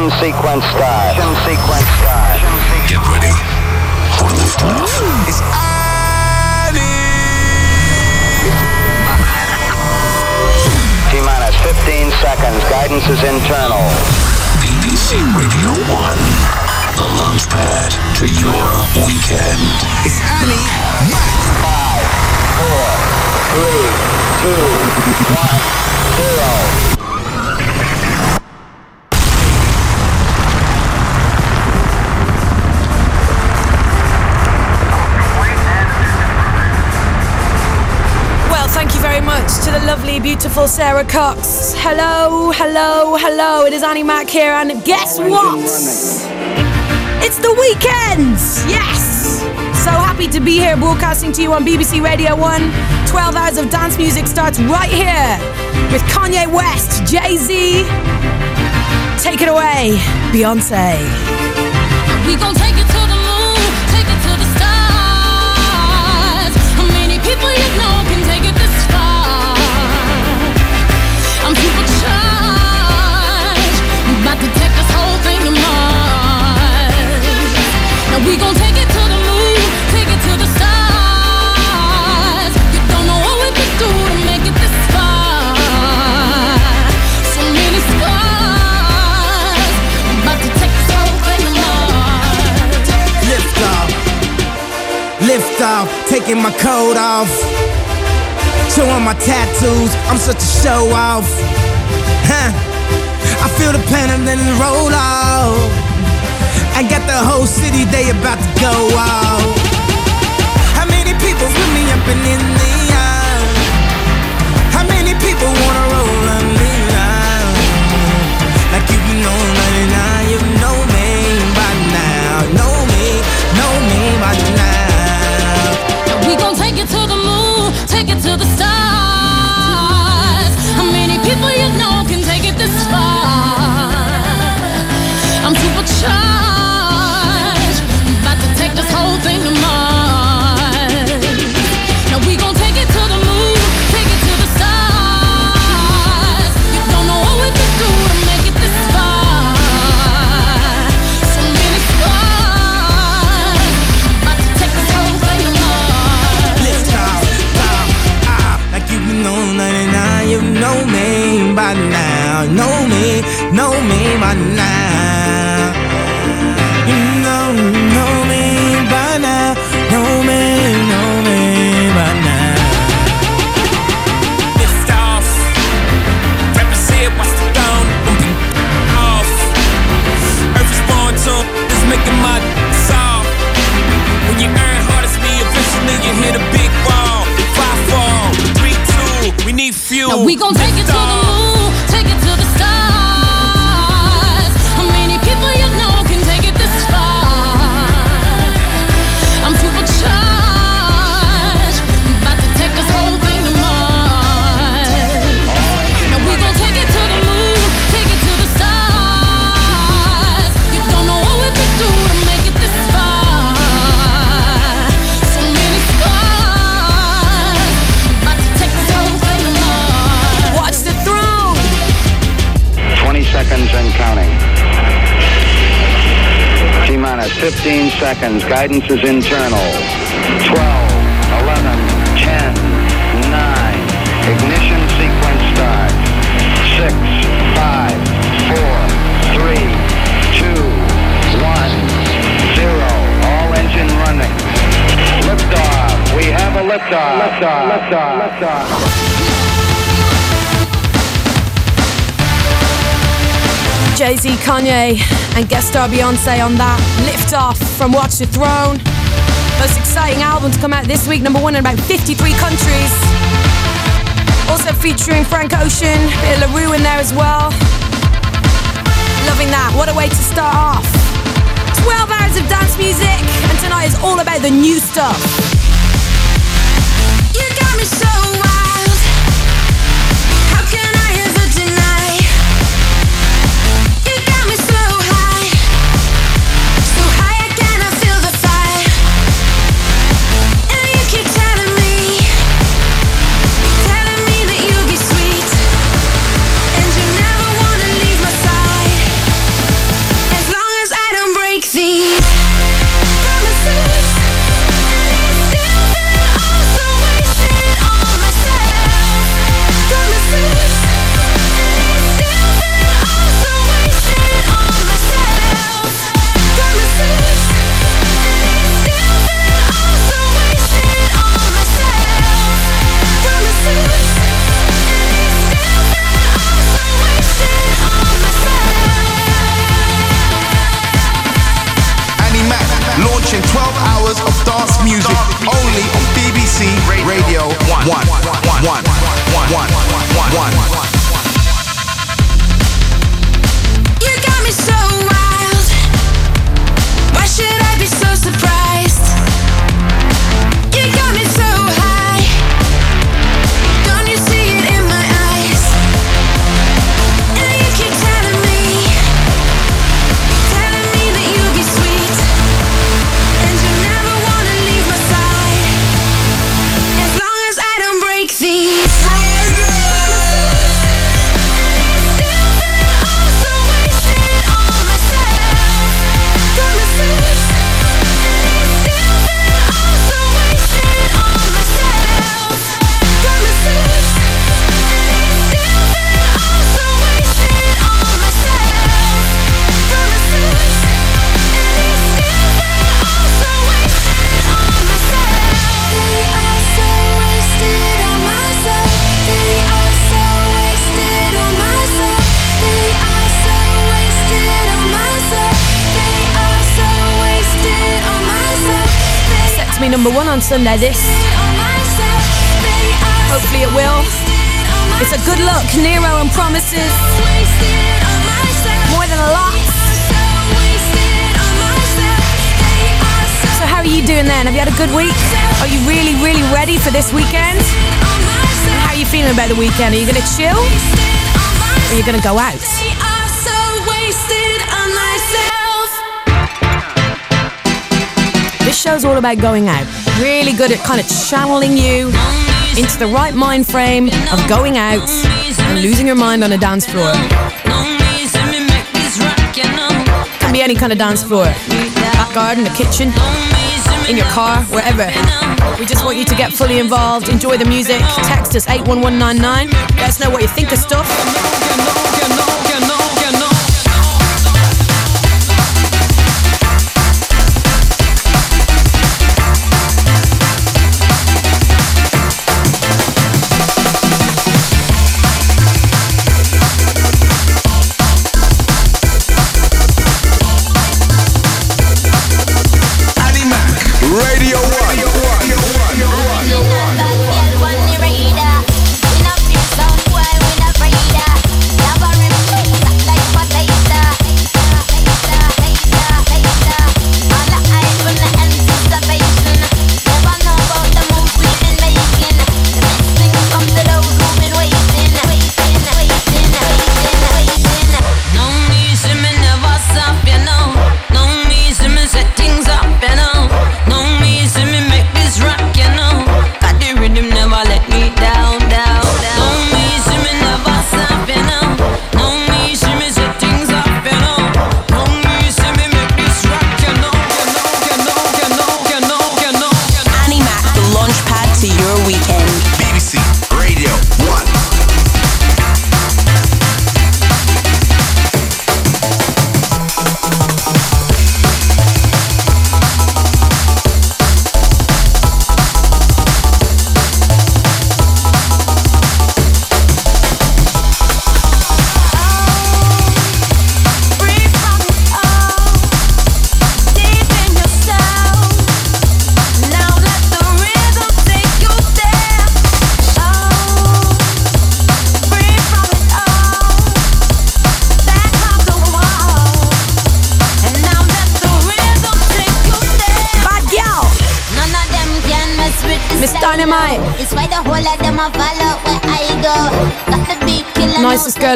Ignition sequence start. Ignition sequence start. Get ready for liftoff. It's T-minus 15 seconds. Guidance is internal. BBC Radio 1. The launch pad to your weekend. It's Annie. Five, four, three, two, one, zero. Lovely, beautiful Sara Cox. Hello, hello, hello. It is Annie Mac here, and guess what? It's the weekend! Yes! So happy to be here broadcasting to you on BBC Radio 1. 12 hours of dance music starts right here with Kanye West, Jay Z. Take it away, Beyonce. We gon' take it to the moon, take it to the stars. How many people you know I'm supercharged, about to take this whole thing to Mars. Now we gon' take it to the moon, take it to the stars. You don't know what we to make it this far. So many scars, about to take this whole thing to Mars. Lift off, lift off, taking my coat off. Showing my tattoos, I'm such a show off. Huh. I feel the then roll off. I got the whole city, they about to go off. How many people with me up and in the air? How many people wanna Know me, know me by now. We gon' take it to the 15 seconds. Guidance is internal. 12, 11, 10, 9. Ignition sequence start. 6, 5, 4, 3, 2, 1, 0. All engine running. Liftoff. We have a liftoff. Liftoff. Liftoff. Liftoff. Jay Z, Kanye, and guest star Beyonce on that. Lift off from Watch the Throne. Most exciting album to come out this week, number one in about 53 countries. Also featuring Frank Ocean, bit of La Roux in there as well. Loving that. What a way to start off. 12 hours of dance music, and tonight is all about the new stuff. This. Hopefully it will. It's a good look. Nero and Promises. More than a lot. So how are you doing then? Have you had a good week? Are you really, really ready for this weekend? How are you feeling about the weekend? Are you gonna chill? Or are you gonna go out? This show's all about going out. Really good at kind of channeling you into the right mind frame of going out and losing your mind on a dance floor. Can be any kind of dance floor. Back garden, the kitchen, in your car, wherever. We just want you to get fully involved, enjoy the music. Text us 81199. Let us know what you think of stuff.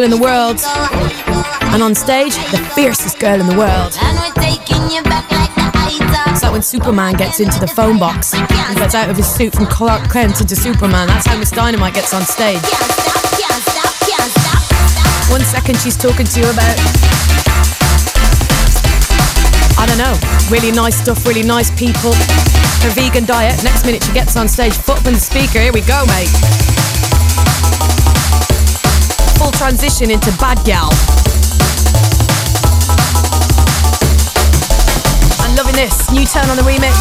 In the world. And on stage, the fiercest girl in the world. And we're taking you back like the eye It's like when Superman gets into the phone box and gets out of his suit from Clark Kent into Superman. That's how Ms. Dynamite gets on stage. One second she's talking to you about, I don't know, really nice stuff, really nice people, her vegan diet. Next minute she gets on stage, foot in the speaker. Here we go, mate. Transition into bad gal. I'm loving this. New turn on the remix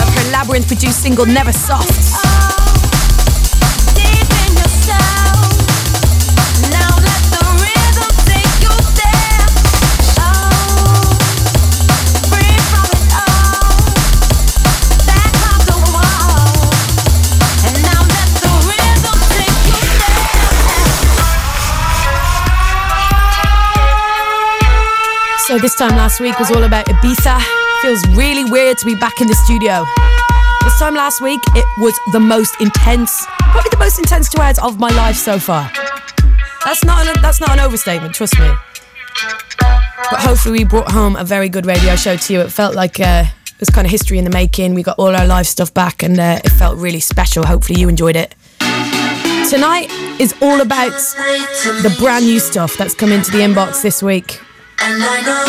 of her Labrinth produced single Neva Soft. This time last week was all about Ibiza. Feels really weird to be back in the studio. This time last week, it was the most intense, probably the most intense two hours of my life so far. That's not an, that's not an overstatement, trust me. But hopefully, we brought home a very good radio show to you. It felt like uh, it was kind of history in the making. We got all our live stuff back, and uh, it felt really special. Hopefully, you enjoyed it. Tonight is all about the brand new stuff that's come into the inbox this week. And I know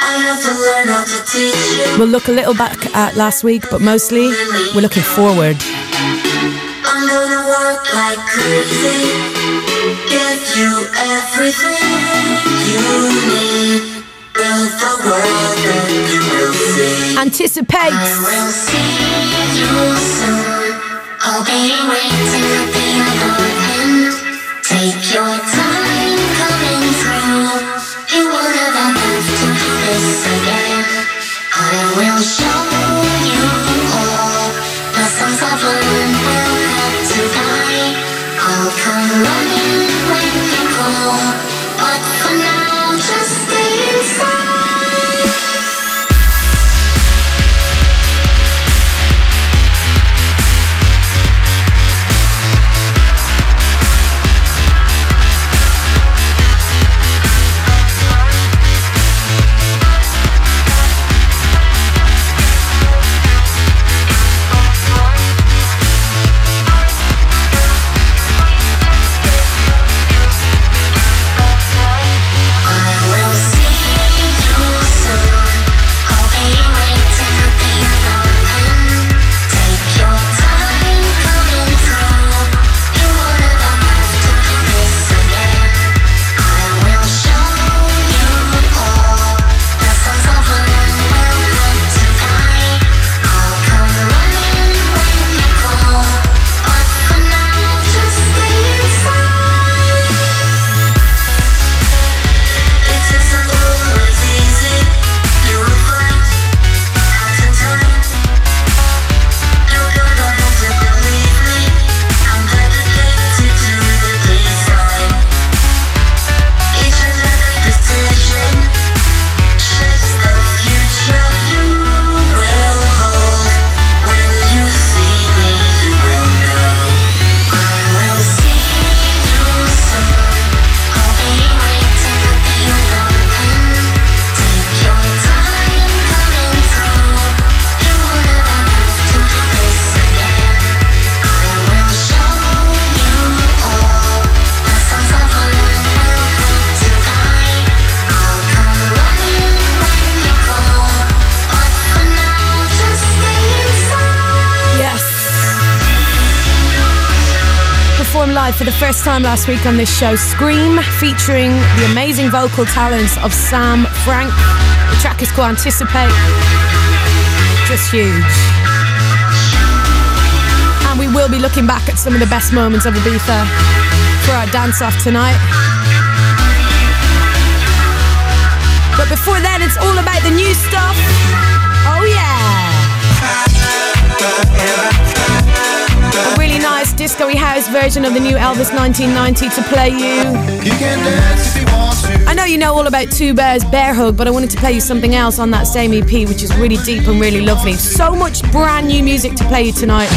I have to learn how to teach you. We'll look a little back at last week, but mostly we're looking forward. I'm gonna work like crazy. Give you everything you need. Build the world that you will see. Anticipate. I will see you soon. I'll be waiting at the other end. Take your time come running when you call. Time last week on this show, Skream, featuring the amazing vocal talents of Sam Frank. The track is called Anticipate. Just huge. And we will be looking back at some of the best moments of Ibiza for our dance off tonight. But before then, it's all about the new stuff. Really nice disco house version of the new Elvis 1990 to play you. I know you know all about Two Bears Bear Hug, but I wanted to play you something else on that same EP, which is really deep and really lovely. So much brand new music to play you tonight.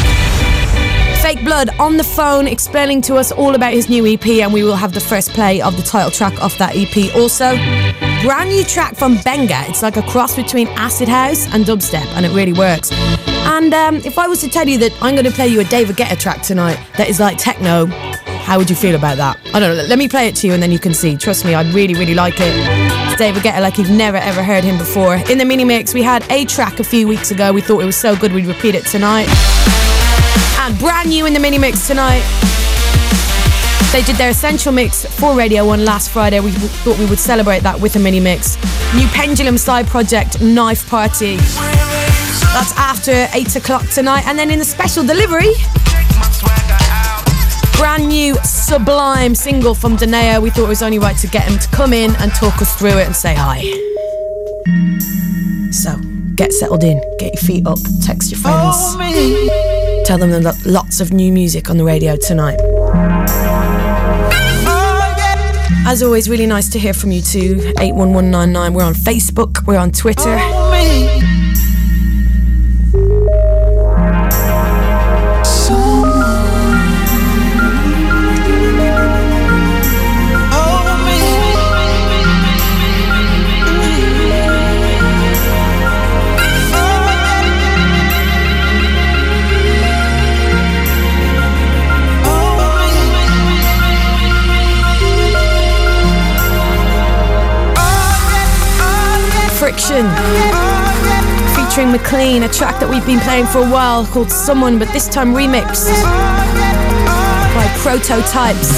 Fake Blood on the phone explaining to us all about his new EP, and we will have the first play of the title track off that EP. Also, brand new track from Benga. It's like a cross between acid house and dubstep, and it really works. And um, if I was to tell you that I'm going to play you a David Guetta track tonight that is like techno, how would you feel about that? I don't know. Let me play it to you, and then you can see. Trust me, I'd really, really like it. It's David Guetta like you've never ever heard him before. In the mini mix, we had a track a few weeks ago. We thought it was so good we'd repeat it tonight. And brand new in the mini mix tonight. They did their essential mix for Radio 1 last Friday. We thought we would celebrate that with a mini mix. New Pendulum side project, Knife Party. That's after 8 o'clock tonight. And then in the special delivery, brand new sublime single from Danea. We thought it was only right to get him to come in and talk us through it and say hi. So get settled in, get your feet up, text your friends. Tell them there's lots of new music on the radio tonight. As always, really nice to hear from you too. 81199. We're on Facebook, we're on Twitter. Oh, Featuring McLean, a track that we've been playing for a while called Someone, but this time remixed by Prototypes.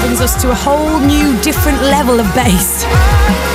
Brings us to a whole new different level of bass.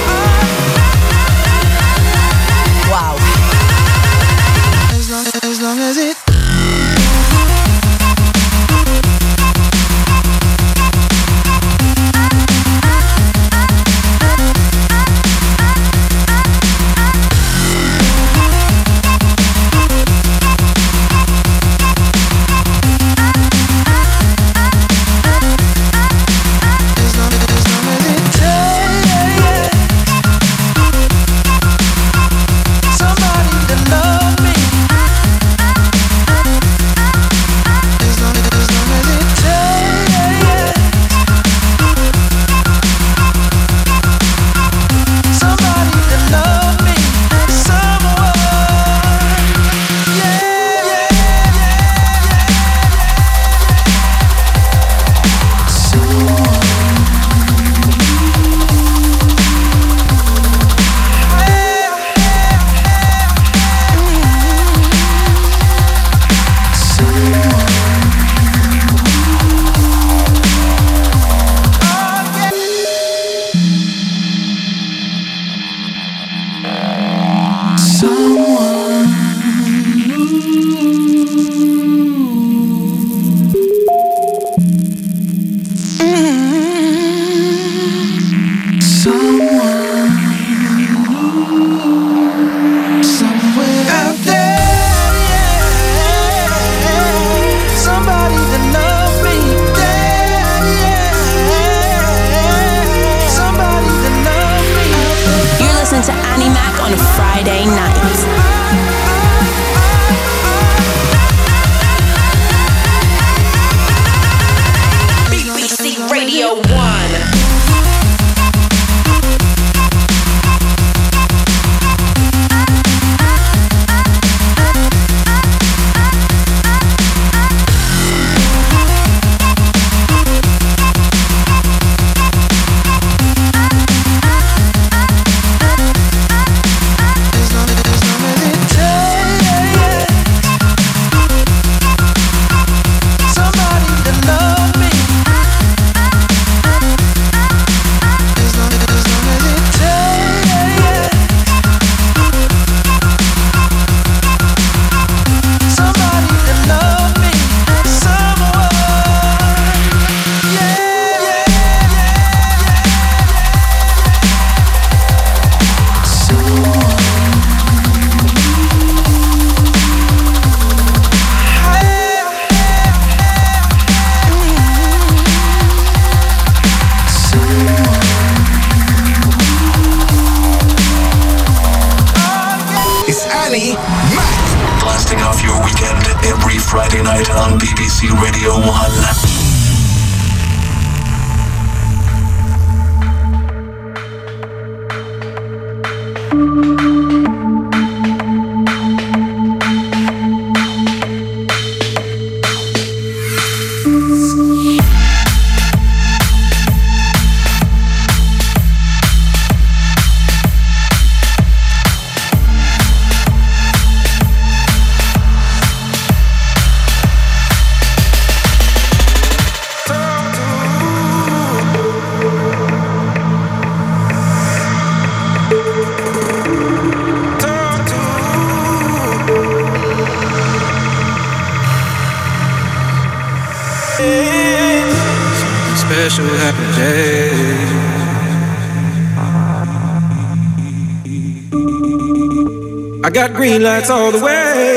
got green lights all the way.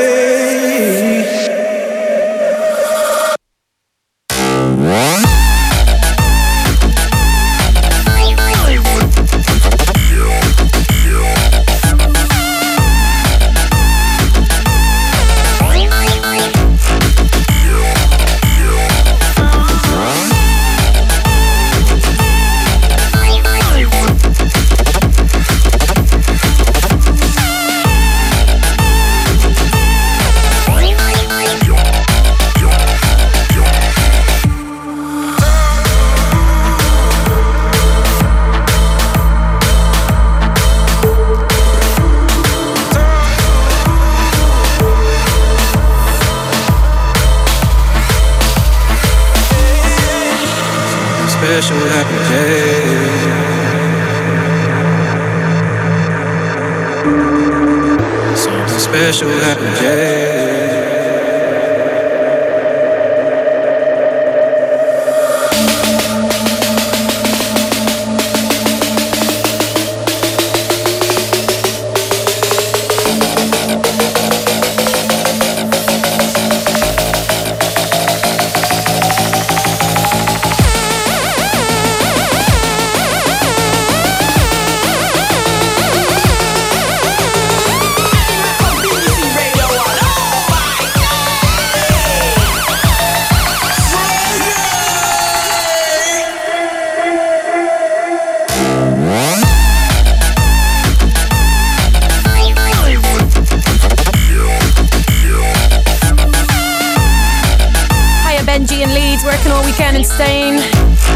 Benji and Leeds working all weekend in Spain.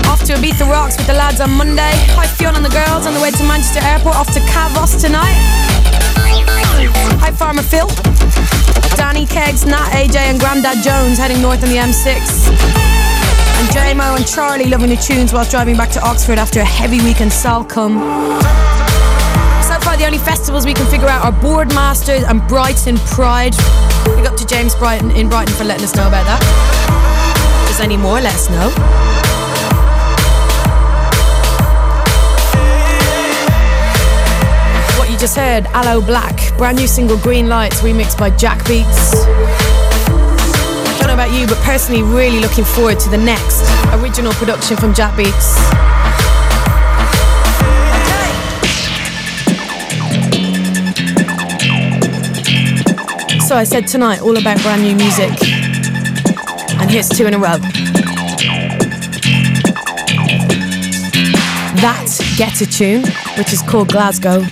Off to Ibiza Rocks with the lads on Monday. Hi Fiona and the girls on the way to Manchester Airport. Off to Kavos tonight. Hi Farmer Phil. Danny Kegs, Nat AJ and Grandad Jones heading north on the M6. And JMO and Charlie loving the tunes whilst driving back to Oxford after a heavy week in Salcombe. So far, the only festivals we can figure out are Boardmasters and Brighton Pride. Big up to James Brighton in Brighton for letting us know about that. Any more, let us know. What you just heard, Aloe Blacc, brand new single Green Lights, remixed by Jack Beats. I Don't know about you, but personally, really looking forward to the next original production from Jack Beats. So I said tonight all about brand new music. And here's two in a row. That Guetta Tune, which is called Glasgow,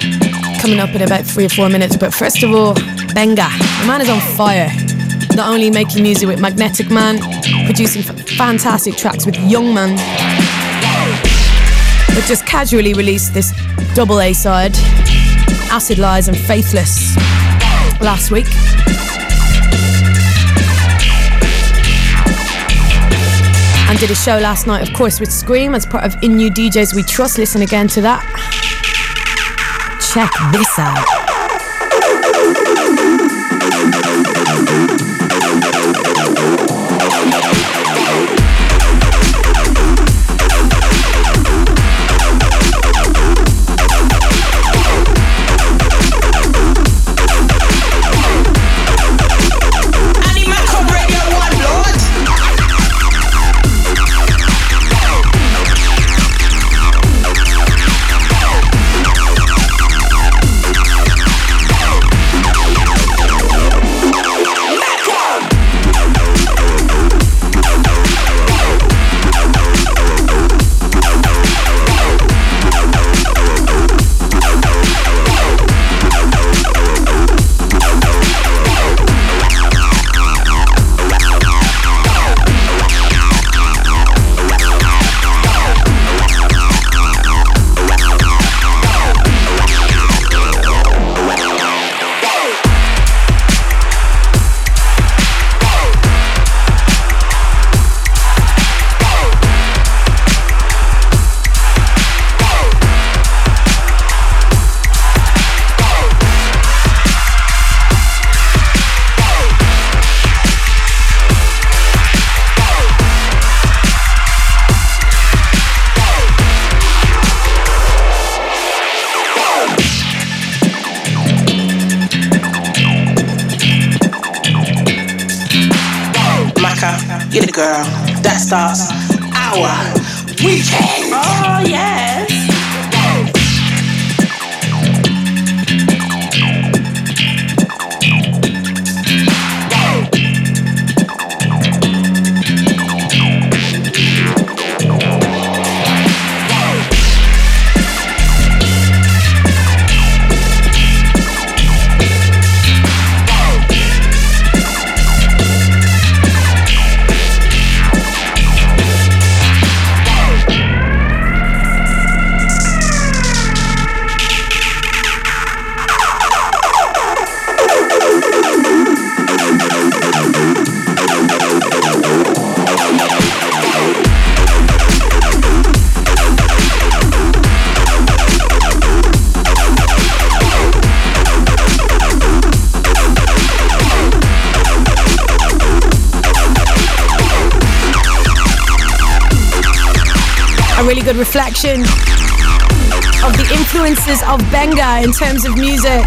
coming up in about three or four minutes. But first of all, Benga. The man is on fire. Not only making music with Magnetic Man, producing fantastic tracks with Young Man, but just casually released this double A side, Acid Lies and Faithless, last week. And did a show last night, of course, with Skream as part of In New DJs We Trust. Listen again to that. Check this out. Reflection of the influences of Benga in terms of music.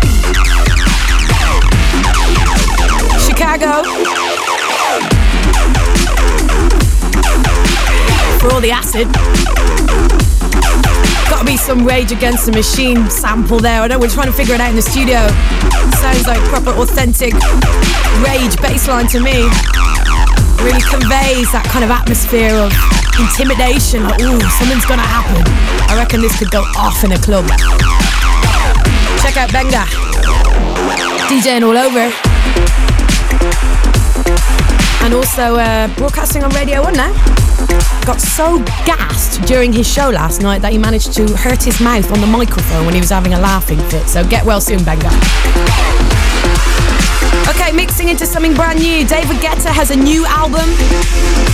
Chicago. For all the acid. Gotta be some Rage Against the Machine sample there. I know we're trying to figure it out in the studio. Sounds like proper authentic Rage bassline to me. Really conveys that kind of atmosphere of intimidation. Like, ooh, something's gonna happen. I reckon this could go off in a club. Check out Benga. DJing all over. And also uh, broadcasting on Radio 1 now. Got so gassed during his show last night that he managed to hurt his mouth on the microphone when he was having a laughing fit. So get well soon, Benga. Okay, mixing into something brand new. David Guetta has a new album.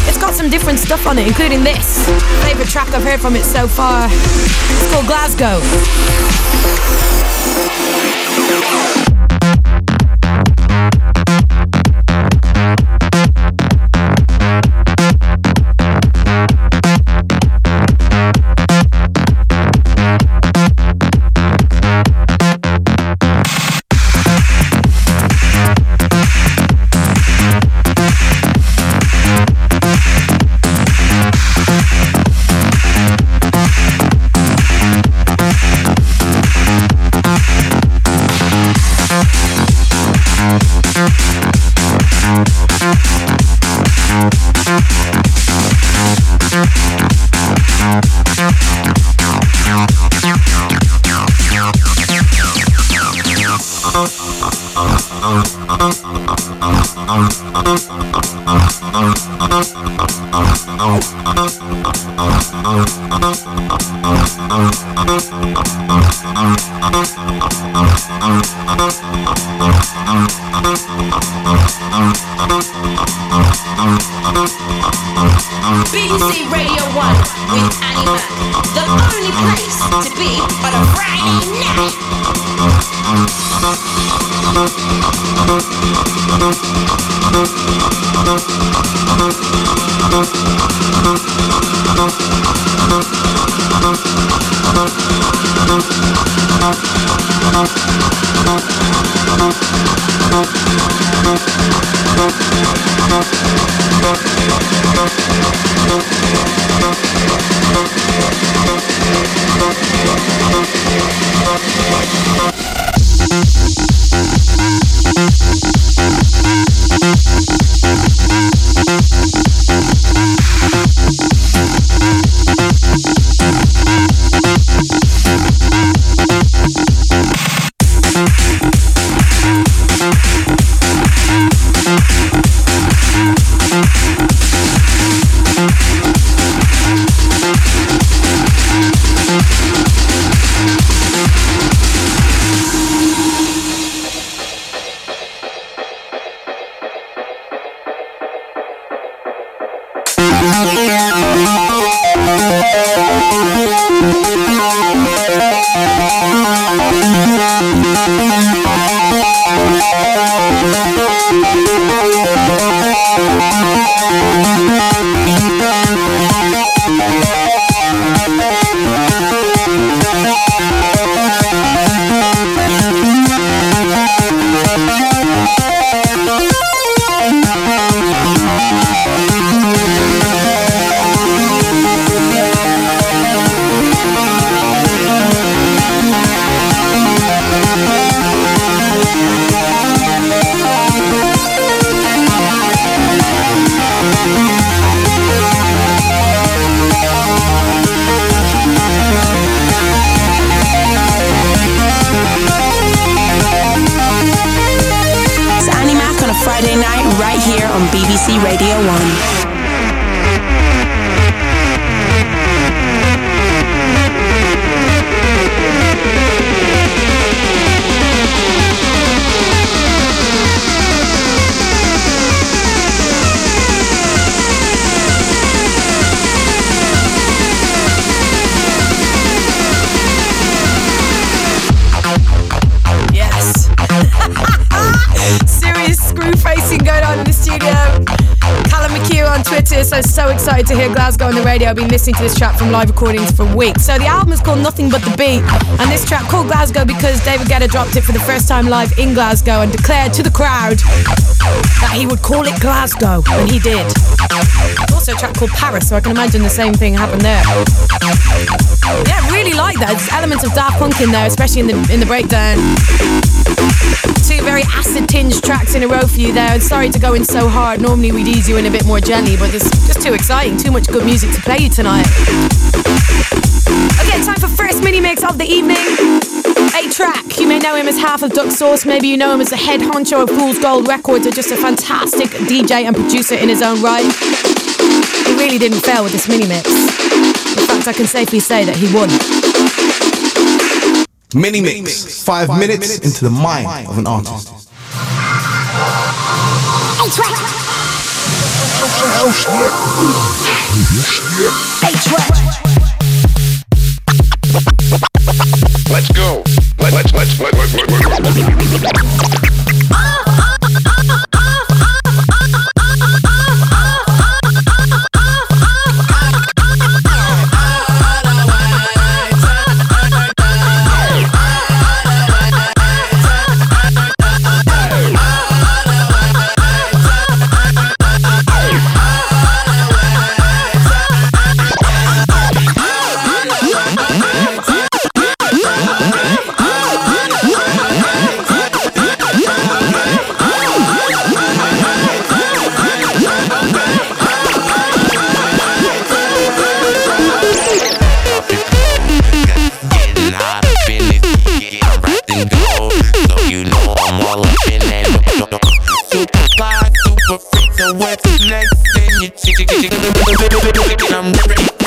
It's got some different stuff on it, including this. Favorite track I've heard from it so far. It's called Glasgow. I've been listening to this track from live recordings for weeks. So the album is called Nothing But The Beat, and this track called Glasgow because David Guetta dropped it for the first time live in Glasgow and declared to the crowd that he would call it Glasgow, and he did. Also a track called Paris, so I can imagine the same thing happened there. Yeah, really like that. There's elements of Daft Punk in there, especially in the in the breakdown. Very acid tinged tracks in a row for you there. And sorry to go in so hard. Normally we'd ease you in a bit more gently, but it's just too exciting. Too much good music to play you tonight. Okay, time for first mini mix of the evening. A-Trak. You may know him as half of Duck Sauce. Maybe you know him as the head honcho of Fool's Gold Records, or just a fantastic DJ and producer in his own right. He really didn't fail with this mini mix. In fact, I can safely say that he won. Mini mix. Five minutes into the mind of an artist. Let's I'm different.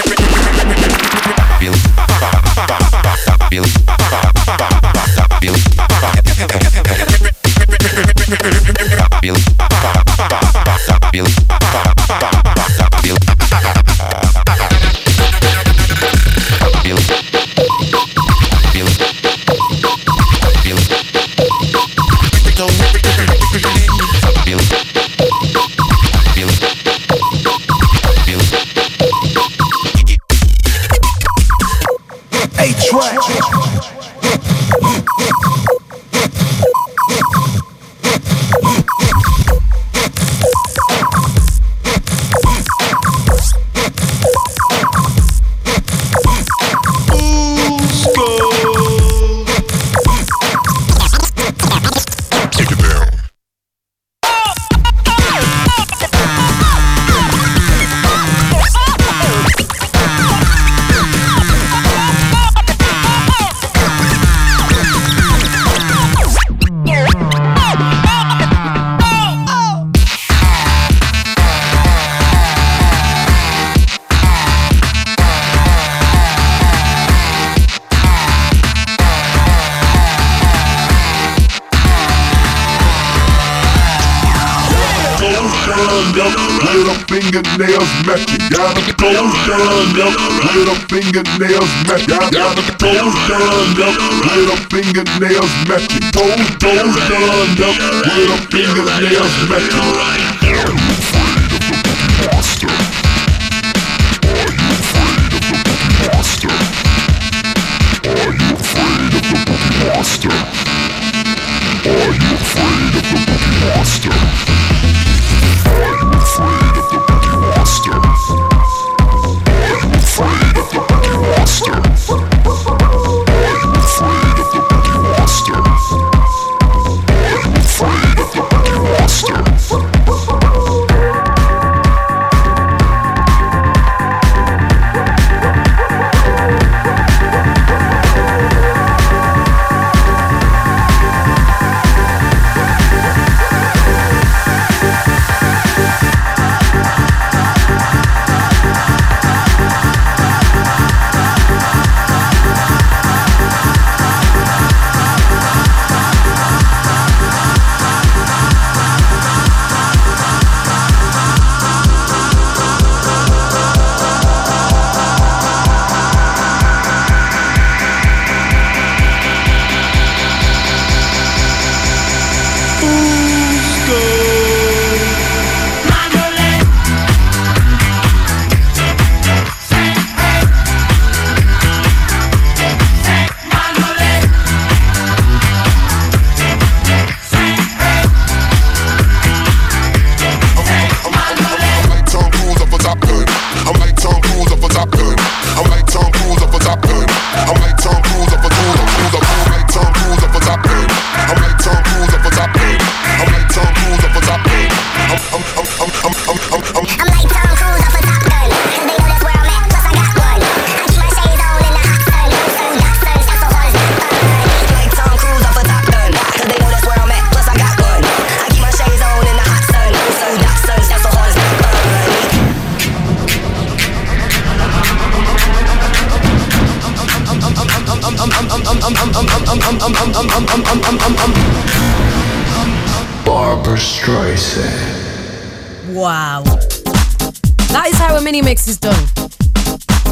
fingernails matching. Got the toes done up with her fingernails matching. Toes, toes done up with her fingernails matching. Barbra Streisand. Wow. That is how a mini mix is done.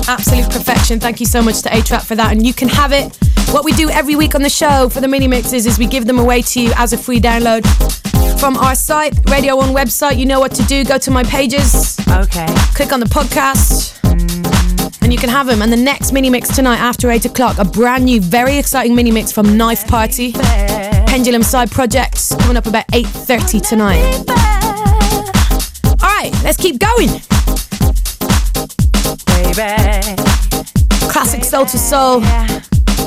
Absolute perfection. Thank you so much to A-Trak for that. And you can have it. What we do every week on the show for the mini mixes is we give them away to you as a free download from our site, Radio 1 website. You know what to do. Go to my pages. Okay. Click on the podcast. And you can have them. And the next mini mix tonight after 8 o'clock, a brand new, very exciting mini mix from Knife Party. Pendulum Side Projects coming up about 8.30 tonight. Alright, let's keep going. Classic Soul to Soul.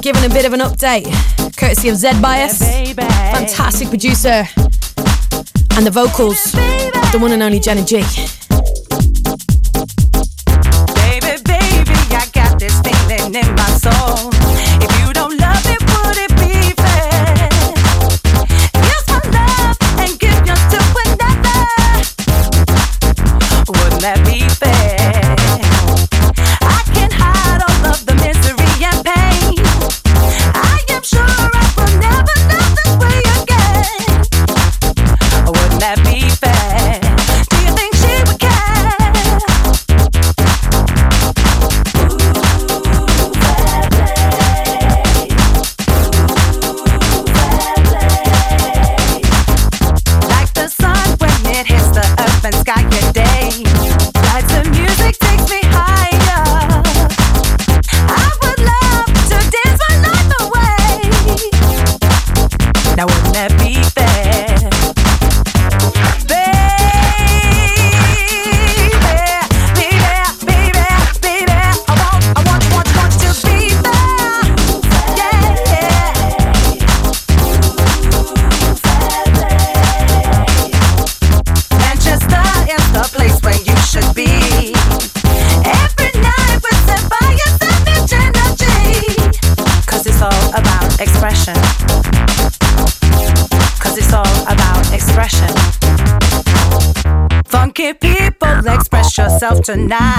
Giving a bit of an update. Courtesy of Zed Bias. Fantastic producer. And the vocals the one and only Jenna G. soul. Tonight.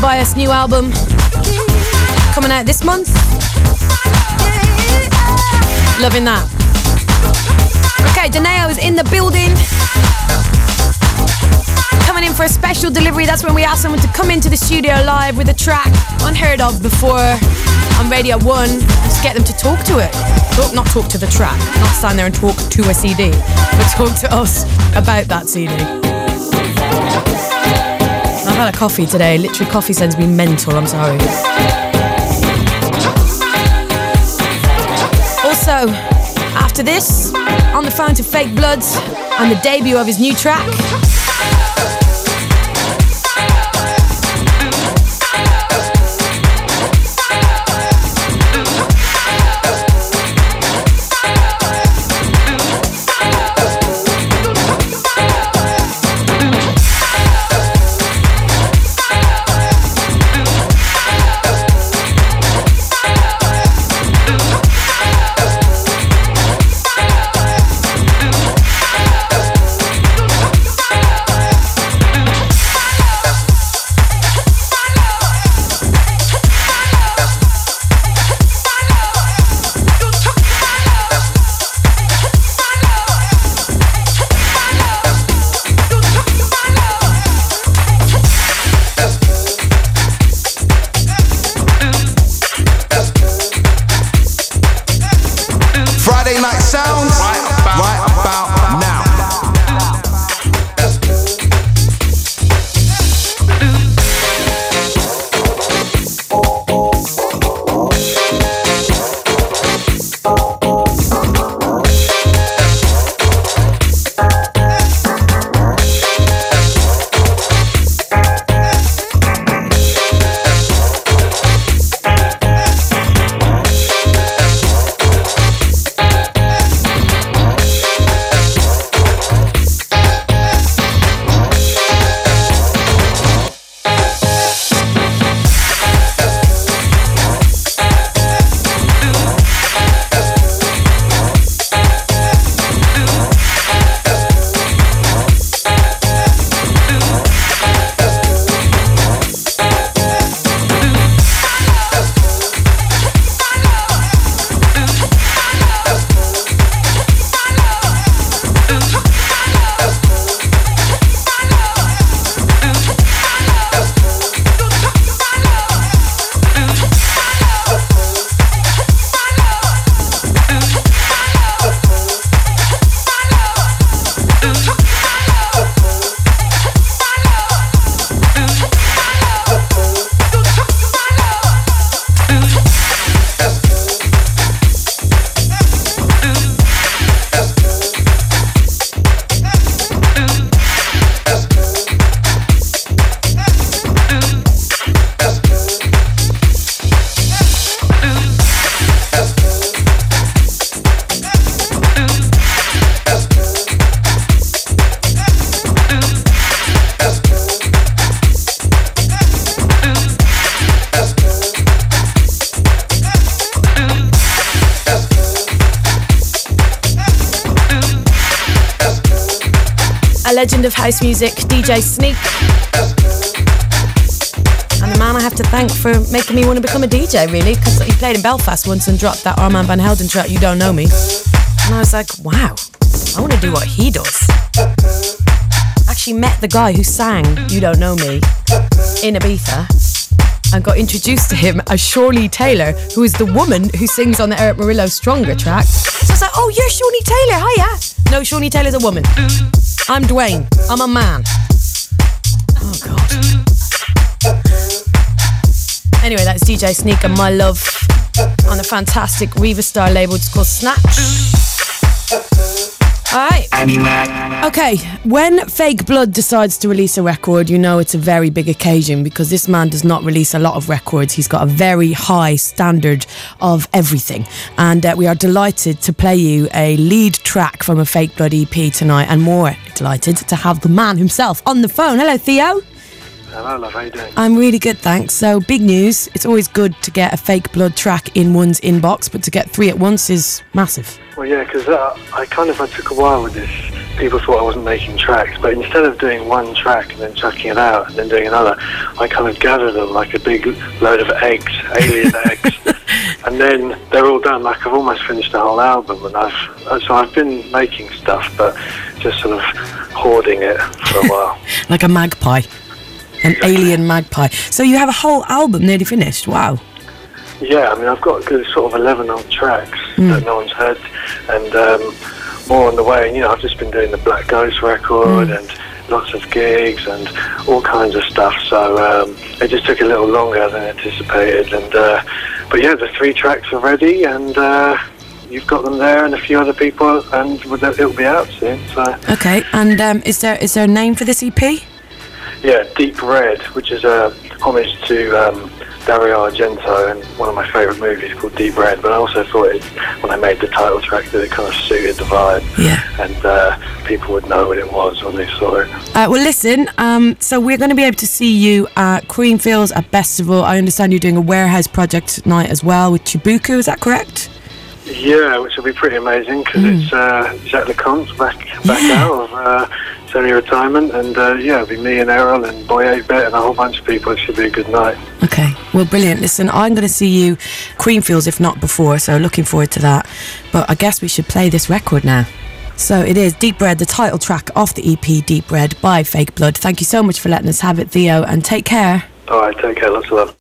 Bias' new album coming out this month. Loving that. Okay, Daneo is in the building. Coming in for a special delivery. That's when we ask someone to come into the studio live with a track unheard of before on Radio 1. Just get them to talk to it. Talk, not talk to the track, not stand there and talk to a CD, but talk to us about that CD. Had a coffee today. Literally, coffee sends me mental. I'm sorry. Also, after this, on the phone to Fake Bloods and the debut of his new track. DJ Sneak. And the man I have to thank for making me want to become a DJ, really, because he played in Belfast once and dropped that Armand Van Helden track, You Don't Know Me. And I was like, wow, I want to do what he does. Actually met the guy who sang You Don't Know Me in Ibiza and got introduced to him as Shawnee Taylor, who is the woman who sings on the Erick Morillo Stronger track. So I was like, oh, you're Shawnee Taylor, hiya. No, Shawnee Taylor's a woman. I'm Duane. I'm a man. Oh. Anyway, that's DJ Sneak and My Love on the fantastic Riva Starr label. It's called Snatch. All right. Okay, when Fake Blood decides to release a record, you know it's a very big occasion because this man does not release a lot of records. He's got a very high standard of everything. And uh, we are delighted to play you a lead track from a Fake Blood EP tonight, and more delighted to have the man himself on the phone. Hello, Theo. Hello, love. How you doing? I'm really good, thanks. So, big news. It's always good to get a Fake Blood track in one's inbox, but to get three at once is massive. Well, yeah, because uh, I kind of I took a while with this. People thought I wasn't making tracks, but instead of doing one track and then chucking it out and then doing another, I kind of gathered them like a big load of eggs, alien eggs, and then they're all done. Like I've almost finished the whole album, and I've uh, so I've been making stuff, but just sort of hoarding it for a while. like a magpie, an alien magpie. So you have a whole album nearly finished. Wow. Yeah, I mean, I've got a good sort of 11 old tracks Mm. that no one's heard, and um, more on the way. And, you know, I've just been doing the Black Ghost record and lots of gigs and all kinds of stuff. So um, it just took a little longer than anticipated. And uh, But yeah, the three tracks are ready, and uh, you've got them there, and a few other people, and it'll be out soon. So Okay, and um, is there is there a name for this EP? Yeah, Deep Red, which is a homage to um, Dario Argento and one of my favourite movies called Deep Red. But I also thought it, when I made the title track that it kind of suited the vibe, Yeah. and uh, people would know what it was when they saw it. Uh, well, listen. Um, so we're going to be able to see you at Creamfields at Festival. I understand you're doing a warehouse project tonight as well with Chibuku. Is that correct? Yeah, which will be pretty amazing because it's uh, Jacques Lu Cont back back out of uh, semi-retirement, and uh, yeah, it'll be me and Erol and Boy 8-Bit and a whole bunch of people. It should be a good night. Okay. Well, brilliant. Listen, I'm going to see you Creamfields, if not before. So looking forward to that. But I guess we should play this record now. So it is Deep Red, the title track off the EP Deep Red by Fake Blood. Thank you so much for letting us have it, Theo, and take care. All right, take care. Lots of love.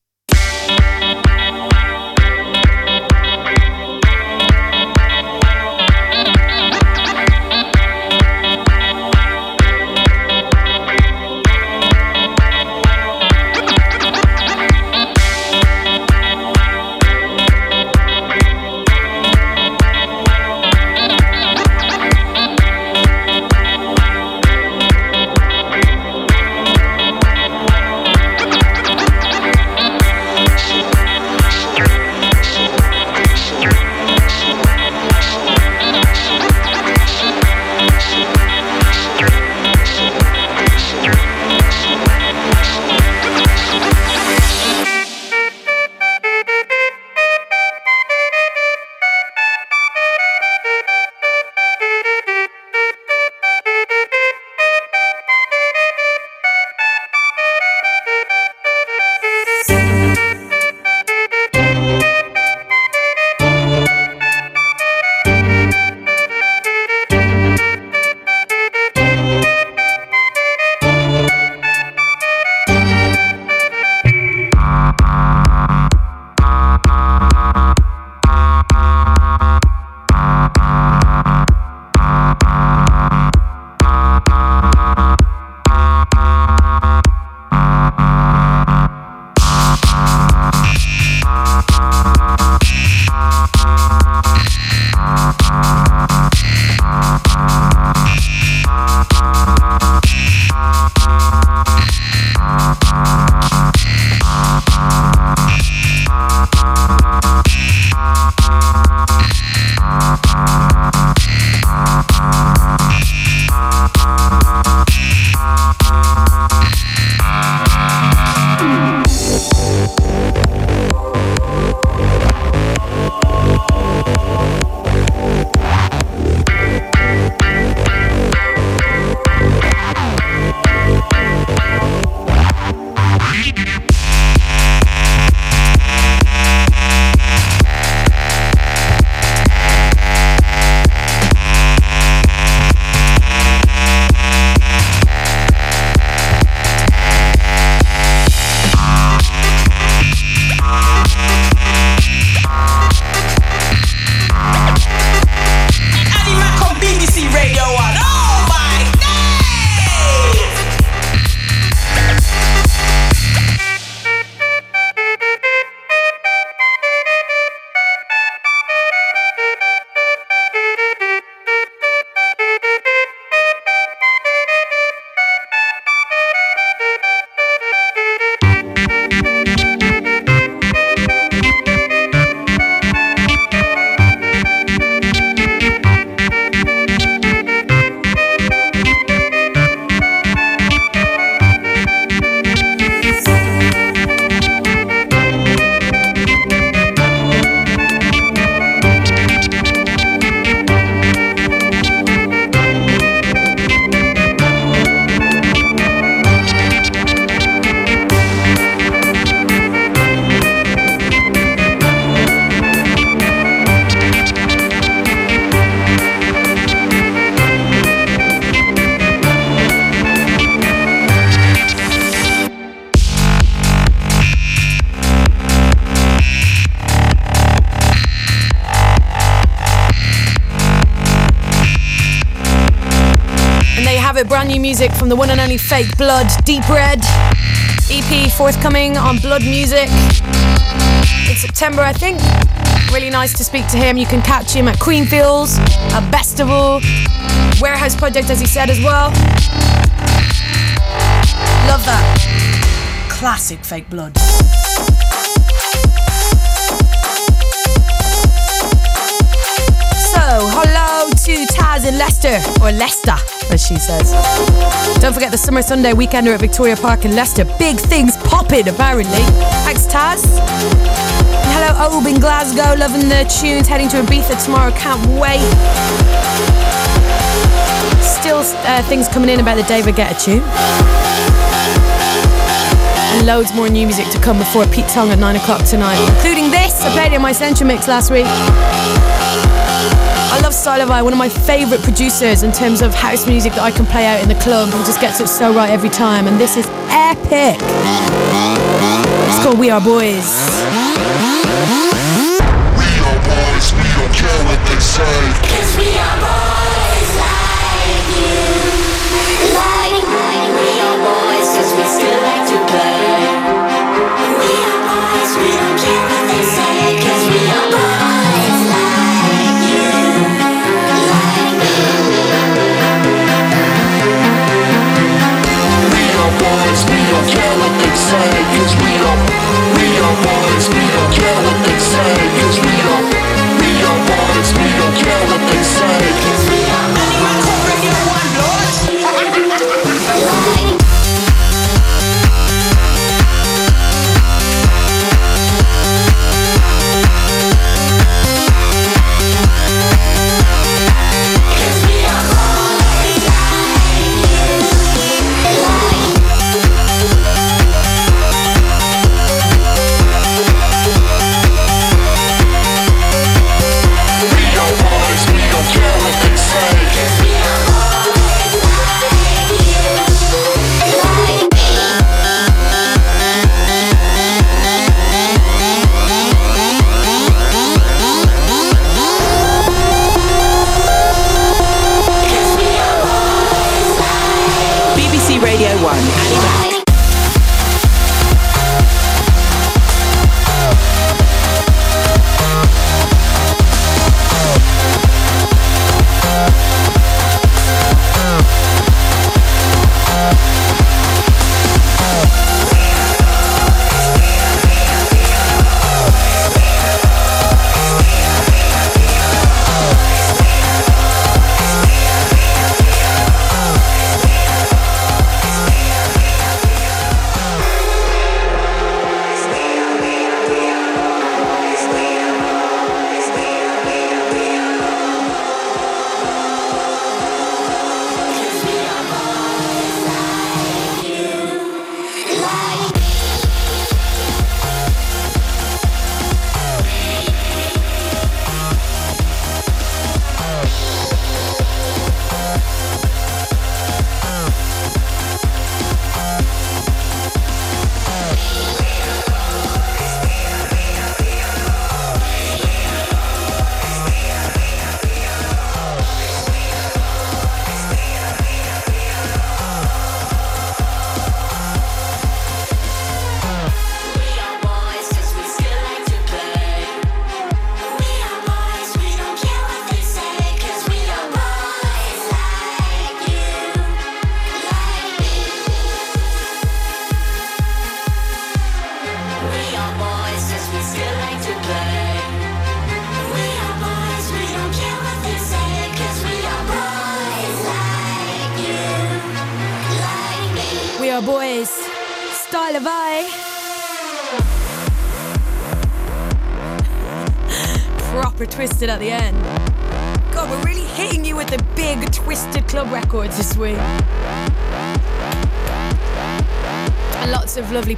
From the one and only Fake Blood, Deep Red. EP forthcoming on Blood Music in September, I think. Really nice to speak to him. You can catch him at Creamfields, at Festival, Warehouse Project, as he said as well. Love that. Classic Fake Blood. So, hello to Taz in Leicester, or Leicester, as she says. Don't forget the Summer Sunday weekender at Victoria Park in Leicester. Big things popping, apparently. Thanks, Taz. Hello, Obe in Glasgow, loving the tunes. Heading to Ibiza tomorrow, can't wait. Still uh, things coming in about the David Guetta tune. Loads more new music to come before Pete Tong at 9 o'clock tonight, including this. I played in my Essential Mix last week. I love Style one of my favourite producers in terms of house music that I can play out in the club and just gets it so right every time. And this is epic. It's called We Are Boys. We are boys, we don't care what they say. Cause we are boys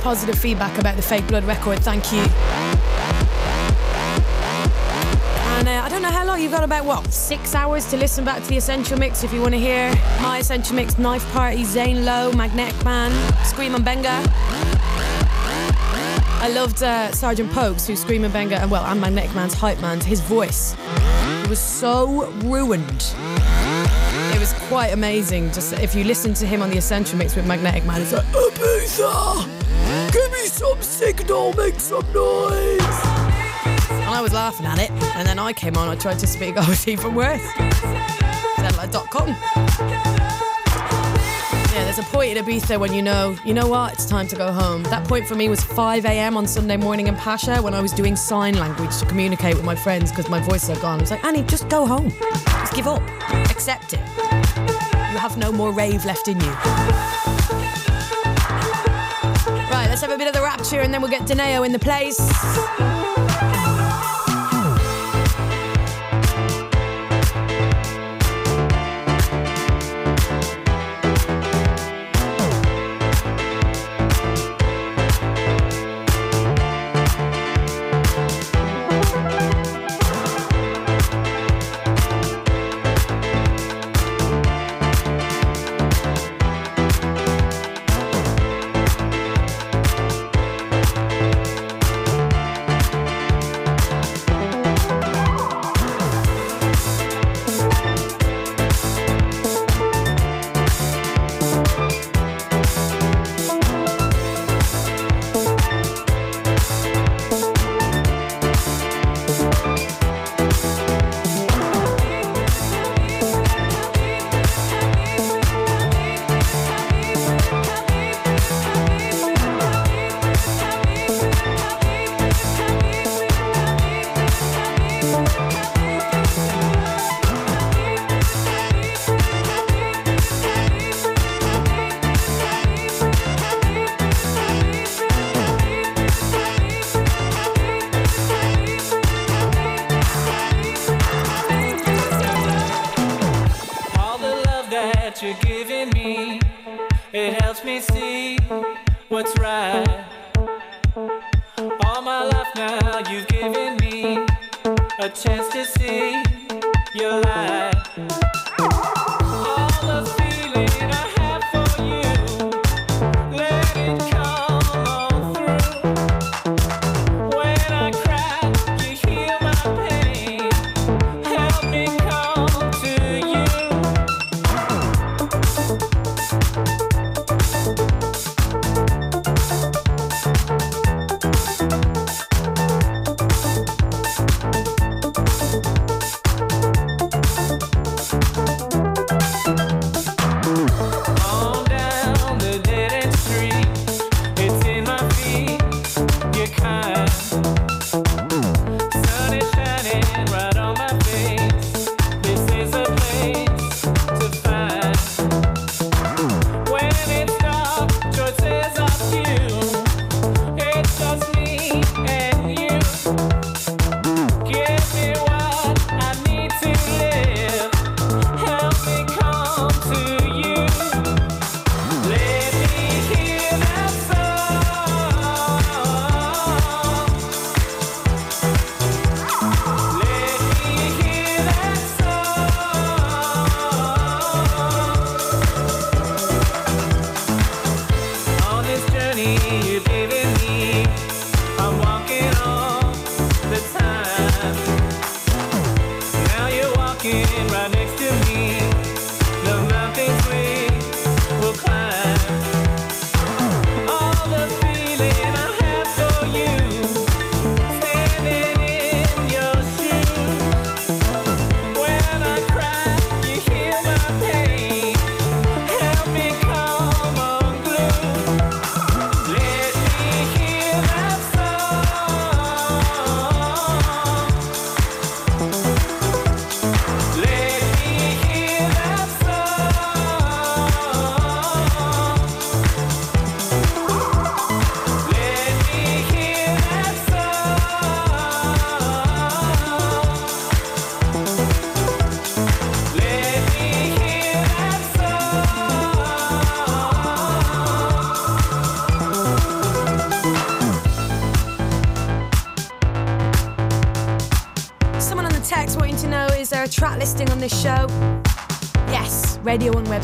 positive feedback about the Fake Blood record. Thank you. And uh, I don't know how long you've got about what six hours to listen back to the Essential Mix if you want to hear my Essential Mix, Knife Party, Zane Lowe, Magnetic Man, Skream and Benga. I loved uh, Sergeant Pokes, who's Skream and Benga, and well, and Magnetic Man's hype man. His voice was so ruined. It was quite amazing. Just if you listen to him on the Essential Mix with Magnetic Man, it's like Ibiza, give me some signal, make some noise. And I was laughing at it, and then I came on. I tried to speak. I was even worse. Satellite.com. Yeah, there's a point in Ibiza when you know, you know what, it's time to go home. That point for me was 5 a.m. on Sunday morning in Pacha when I was doing sign language to communicate with my friends because my voice had gone. I was like, Annie, just go home. Just give up. Accept it. You have no more rave left in you. Let's have a bit of the rapture and then we'll get Deneo in the place.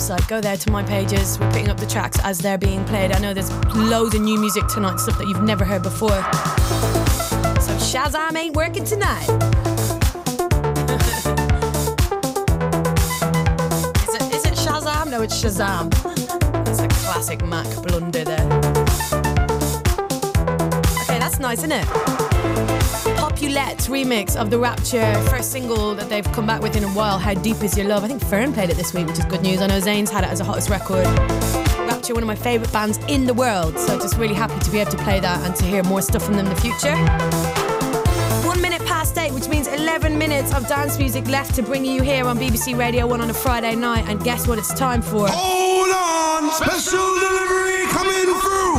Website. Go there to my pages. We're putting up the tracks as they're being played. I know there's loads of new music tonight, stuff that you've never heard before. So Shazam ain't working tonight. is, it, is it Shazam? no, it's Shazam. It's a classic Mac blunder there. Okay, that's nice, isn't it? Populette remix of the Rapture first single that they've come back with in a while. How deep is your love? I think Fearne played it this week, which is good news. I know Zane's had it as a hottest record. Rapture, one of my favourite bands in the world. So just really happy to be able to play that and to hear more stuff from them in the future. One minute past eight, which means 11 minutes of dance music left to bring you here on BBC Radio 1 on a Friday night. And guess what it's time for? Hold on, special delivery coming through.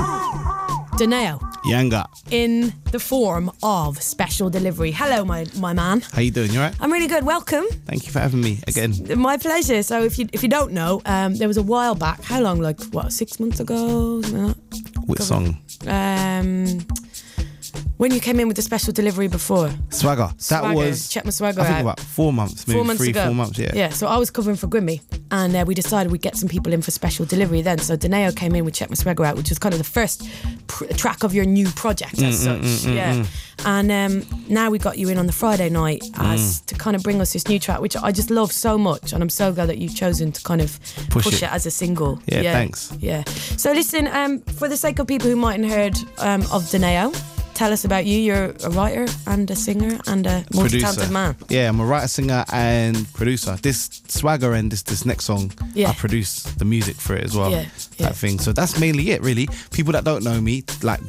Donae'o. Yanga, In the form of special delivery. Hello, my, my man. how you doing? You alright? I'm really good. Welcome. Thank you for having me again. My pleasure. So, if you if you don't know, um, there was a while back. How long? Like what? Six months ago? Something like Which song? Um, when you came in with the special delivery before. Swagger. That Swagger. was Check my swagger I think out. about four months, maybe four months three, ago. four months. Yeah. Yeah. So I was covering for Grimmy, and uh, we decided we'd get some people in for special delivery then. So Donae'o came in with Check My Swagger Out, which was kind of the first pr- track of your new project as Mm, such. mm, mm, yeah. mm, And um, now we got you in on the Friday night as Mm. to kind of bring us this new track, which I just love so much, and I'm so glad that you've chosen to kind of Push push, it. it. as a single. Yeah, thanks. Yeah. So listen, um, for the sake of people who mightn't heard um, of Donae'o, tell us about you. You're a writer and a singer and a multi-talented man. Yeah, I'm a writer, singer, and producer. This swagger and this this next song, Yeah. I produce the music for it as well. Yeah, that yeah. thing. So that's mainly it, really. People that don't know me, like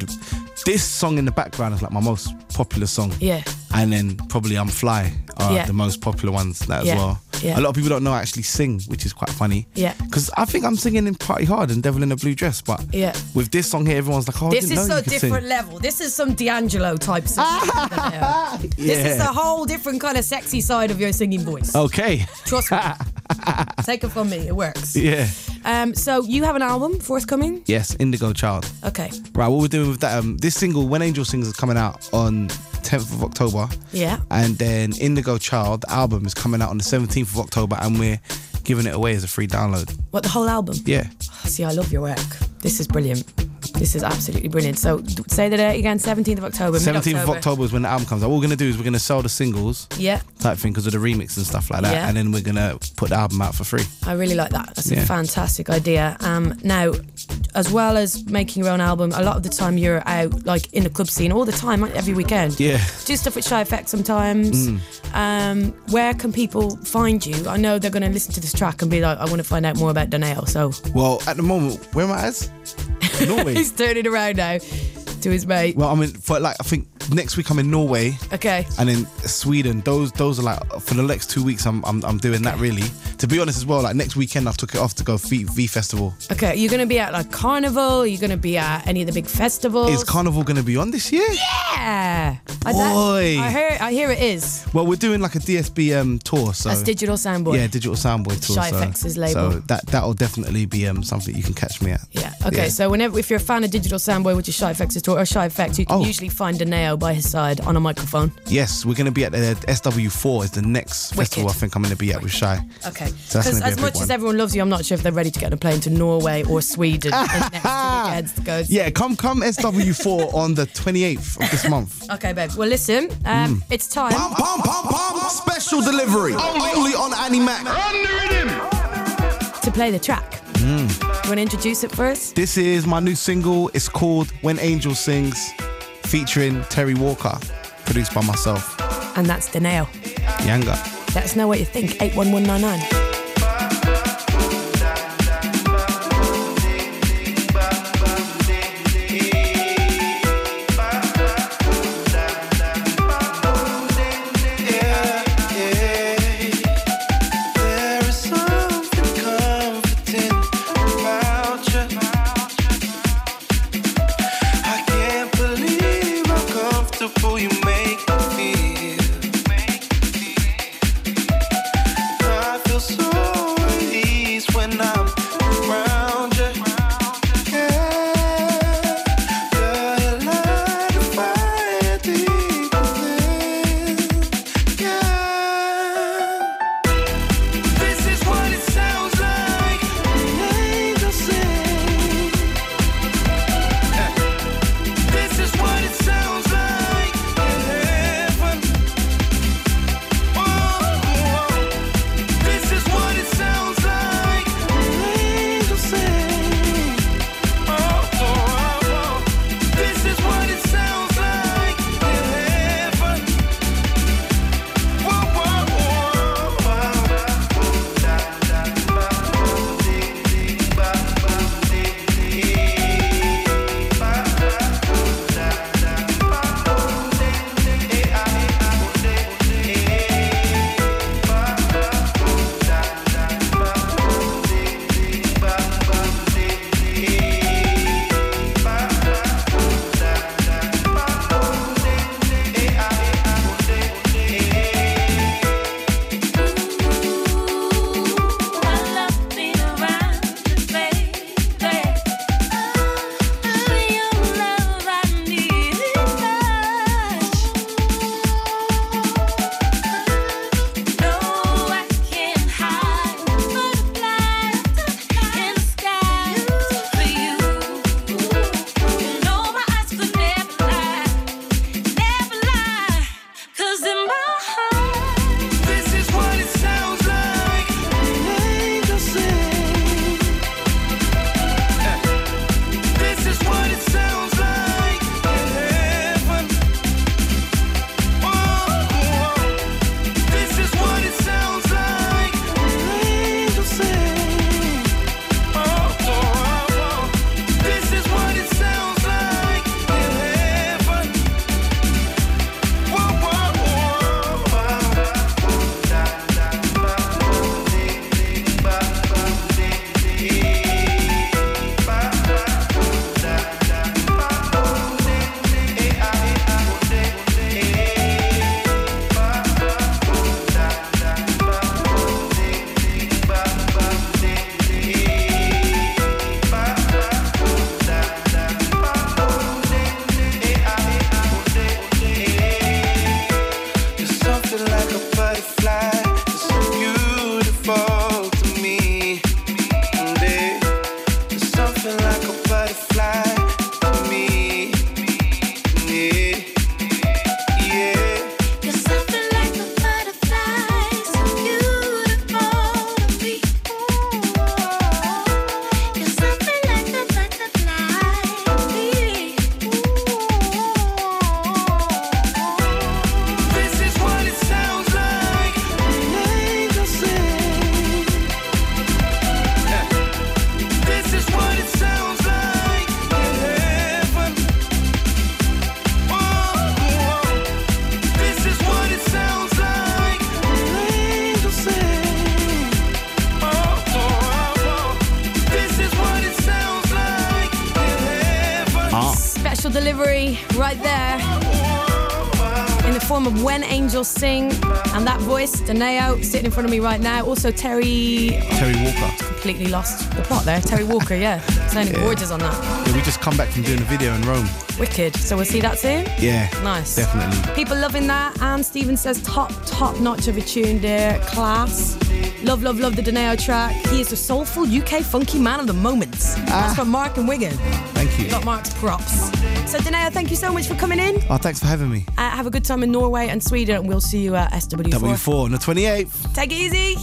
this song in the background is like my most popular song. Yeah. And then probably I'm Fly are Yeah. the most popular ones that as well. Yeah. A lot of people don't know I actually sing, which is quite funny. Yeah. Because I think I'm singing in Party Hard and Devil in a Blue Dress, but Yeah. with this song here, everyone's like, oh, this is so different sing. level. This is some D'Angelo type singing. This is a whole different kind of sexy side of your singing voice. Okay. Trust me. Take it from me, it works. Yeah. Um, so you have an album forthcoming? Yes, Indigo Child. Okay. Right, what we're doing with that, um, this single, When Angel Sings, is coming out on 10th of October. Yeah. And then Indigo Child, the album, is coming out on the 17th of October, and we're giving it away as a free download. What the whole album? Yeah. See, I love your work. This is brilliant. This is absolutely brilliant. So say the date again. Seventeenth of October. 17th of. October is when the album comes out. What we're going to do is we're going to sell the singles Yeah, type thing because of the remix and stuff like that. Yeah. And then we're going to put the album out for free. I really like that. That's Yeah. a fantastic idea. Um, now, as well as making your own album, a lot of the time you're out like in the club scene all the time, every weekend. Yeah. Do stuff with Shy FX sometimes. Mm. Um, where can people find you? I know they're going to listen to this track and be like, I want to find out more about Donae'o. So Well, at the moment, where am I at? Norway. he's turning around now to his mate. well, I mean, for like, I think next week I'm in Norway. Okay. and then Sweden. Those those are like for the next two weeks. I'm I'm, I'm doing that really. To be honest as well, like next weekend I've took it off to go V, v Festival. Okay, you're going to be at like Carnival. You're going to be at any of the big festivals. Is Carnival going to be on this year? Yeah. I, Boy. I hear. I hear it is. Well, we're doing like a DSB um, tour. So That's Digital Soundboy. Yeah, Digital Soundboy tour. Shy so, FX's label. So that that'll definitely be um, something you can catch me at. Yeah. Okay. Yeah. So whenever, if you're a fan of Digital Soundboy, which is Shy FX's tour or Shy FX's, you can Oh. usually find Donae'o by his side on a microphone. Yes, we're going to be at the SW4 is the next festival I think I'm going to be at with Shy. Okay. So that's Because be a as much as everyone loves you, I'm not sure if they're ready to get on a plane to Norway or Sweden next two weekends to go. Yeah, come come SW4 on the 28th of this month. Okay, babe. Well, listen. Um, Mm. It's time. Pom pom pom. Special delivery only on Annie Mac. to play the track. Mm. You want to introduce it first? This is my new single. It's called When Angel Sings, featuring Terri Walker, produced by myself, And that's Donae'o. Yanga. Let us know what you think. 81199. Donae'o, sitting in front of me right now. Also, Terry. Terri Walker. Completely lost the plot there. Terri Walker, yeah. Sounding Yeah. gorgeous on that. Yeah, we just come back from doing a video in Rome. Wicked. So we'll see that soon? Yeah. Nice. Definitely. People loving that. And Stephen says top, top notch of a tune there. Class. Love, love, love the Donae'o track. He is the soulful UK funky man of the moment. Ah. That's from Mark and Wigan. Thank you. Got Mark's props. So Donae'o, thank you so much for coming in. Oh, thanks for having me. Uh, have a good time in Norway and Sweden, and we'll see you at SW4. W4 on the 28th. Take it easy.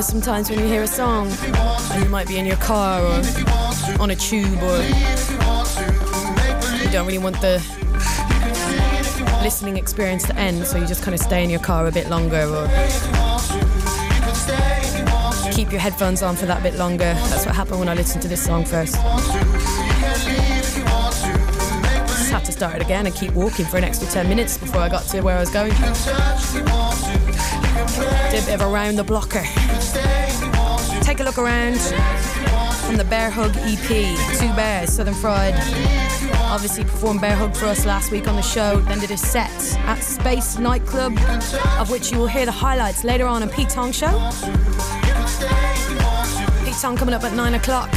Sometimes when you hear a song and you might be in your car or on a tube or you don't really want the listening experience to end, so you just kind of stay in your car a bit longer or keep your headphones on for that bit longer. That's what happened when I listened to this song first. Just had to start it again and keep walking for an extra 10 minutes before I got to where I was going. Did a bit of a round the blocker. Take a look around from the Bear Hug EP, Two Bears, Southern Fried. Obviously performed Bear Hug for us last week on the show, then did a set at Space Nightclub, of which you will hear the highlights later on in Pete Tong Show. Pete Tong coming up at 9 o'clock.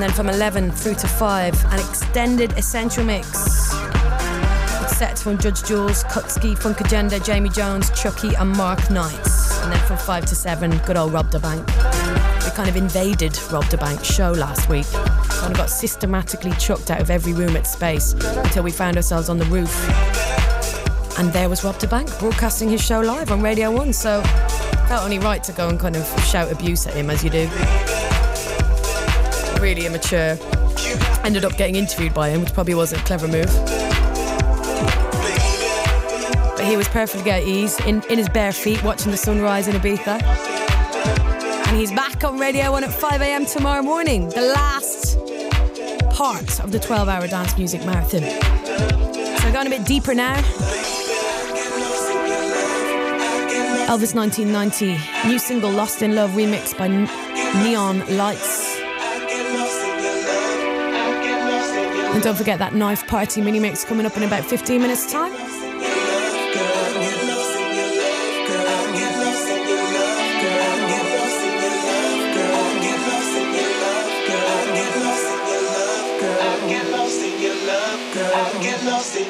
And then from 11 through to 5, an extended essential mix. Sets from Judge Jules, Kutski, Funk Agenda, Jamie Jones, Chucky, and Mark Knight. And then from 5 to 7, good old Rob da Bank. We kind of invaded Rob da Bank's show last week. Kind of got systematically chucked out of every room at Space until we found ourselves on the roof. And there was Rob da Bank broadcasting his show live on Radio 1. So felt only right to go and kind of shout abuse at him as you do really immature. Ended up getting interviewed by him, which probably wasn't a clever move. But he was perfectly at ease in, in his bare feet watching the sunrise in Ibiza. And he's back on Radio 1 at 5 a.m. tomorrow morning, the last part of the 12 hour dance music marathon. So going a bit deeper now. Elvis 1990, new single Lost in Love remixed by Neon Lights. And don't forget that knife party mini mix coming up in about 15 minutes' time.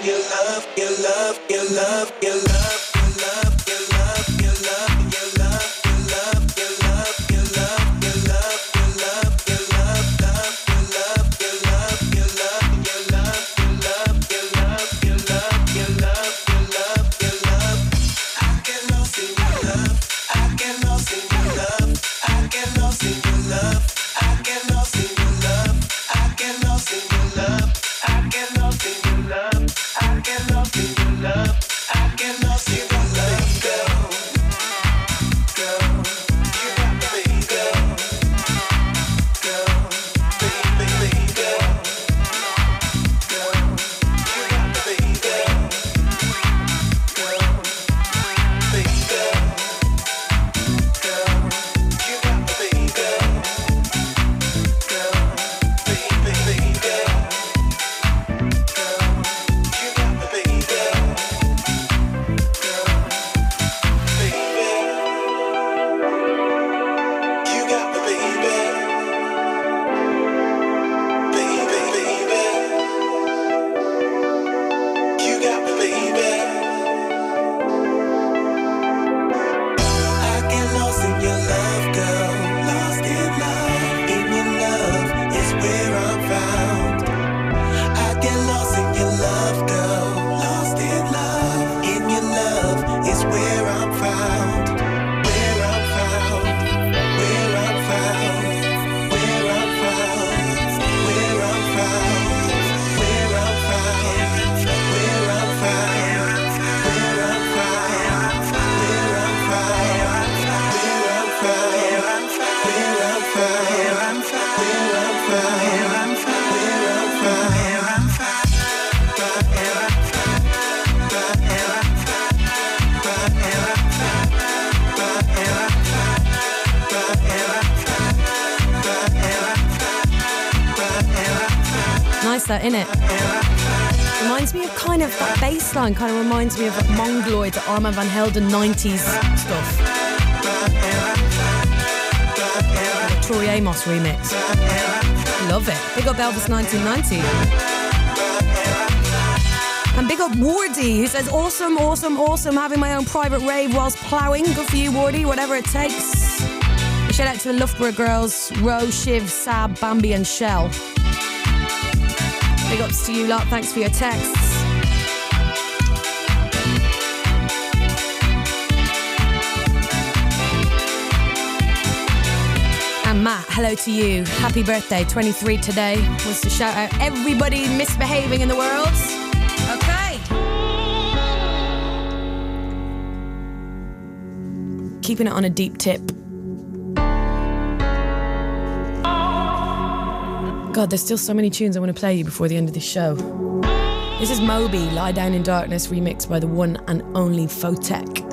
Your love, your love, your love, your love, line, kind of reminds me of Mongoloid, the Armand Van Helden 90s stuff. The Amos remix. Love it. Big up Elvis 1990. And big up Wardy, who says, awesome, awesome, awesome, having my own private rave whilst ploughing. Good for you, Wardy, whatever it takes. Shout out to the Loughborough girls, Rose, Shiv, Sab, Bambi, and Shell. Big ups to you lot. Thanks for your texts. Hello to you. Happy birthday, 23 today. Wants to shout out everybody misbehaving in the world. Okay. Keeping it on a deep tip. God, there's still so many tunes I want to play you before the end of this show. This is Moby, Lie Down in Darkness, remixed by the one and only Photek.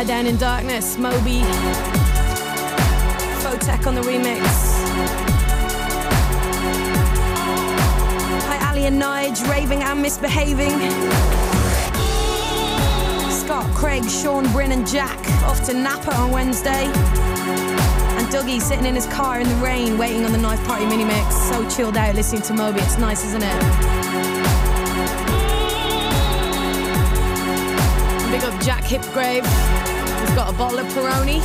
Lie Down in Darkness, Moby. Photek on the remix. Hi, Ali and Nige, raving and misbehaving. Scott, Craig, Sean, Bryn, and Jack off to Napa on Wednesday. And Dougie sitting in his car in the rain, waiting on the Knife Party mini mix. So chilled out listening to Moby. It's nice, isn't it? Big up Jack Hipgrave. He's got a bottle of Peroni.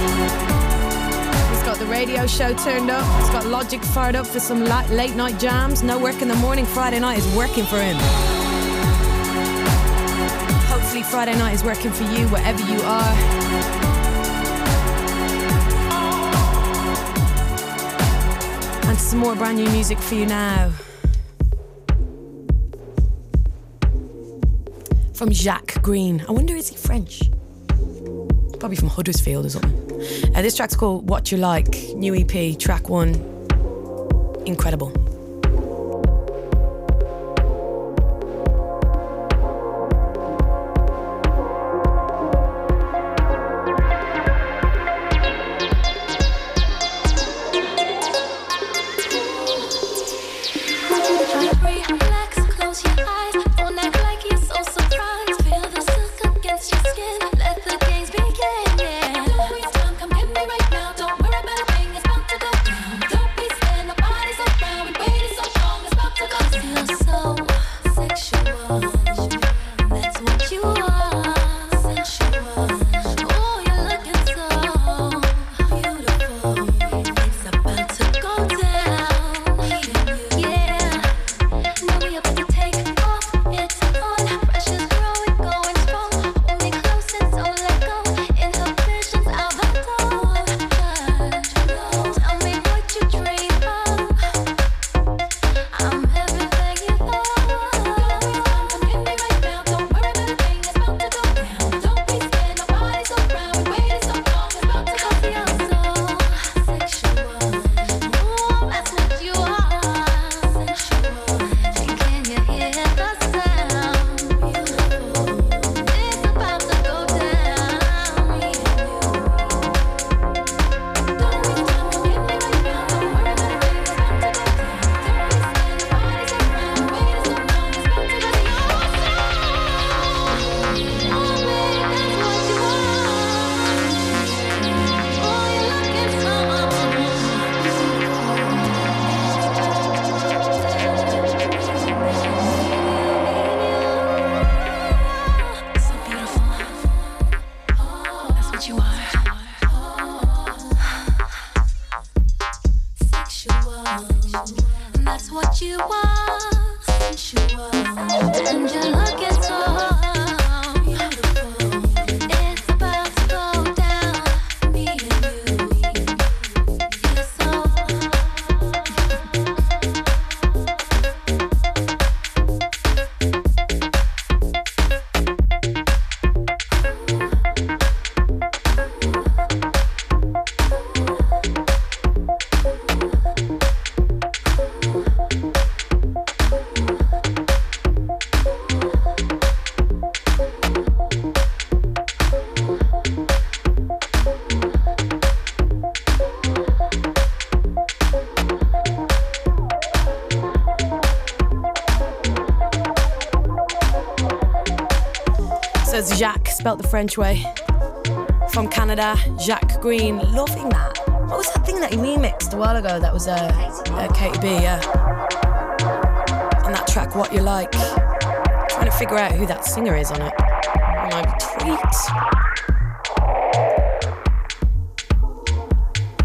He's got the radio show turned up. He's got Logic fired up for some late night jams. No work in the morning. Friday night is working for him. Hopefully, Friday night is working for you wherever you are. And some more brand new music for you now. From Jacques Greene. I wonder, is he French? From Huddersfield or something. Uh, this track's called What You Like, new EP, track one. Incredible. Spelt the French way. From Canada, Jacques Greene. Loving that. What was that thing that he remixed a while ago? That was uh, uh, Katy B, yeah. And that track, What You Like. Trying to figure out who that singer is on it. On my tweets.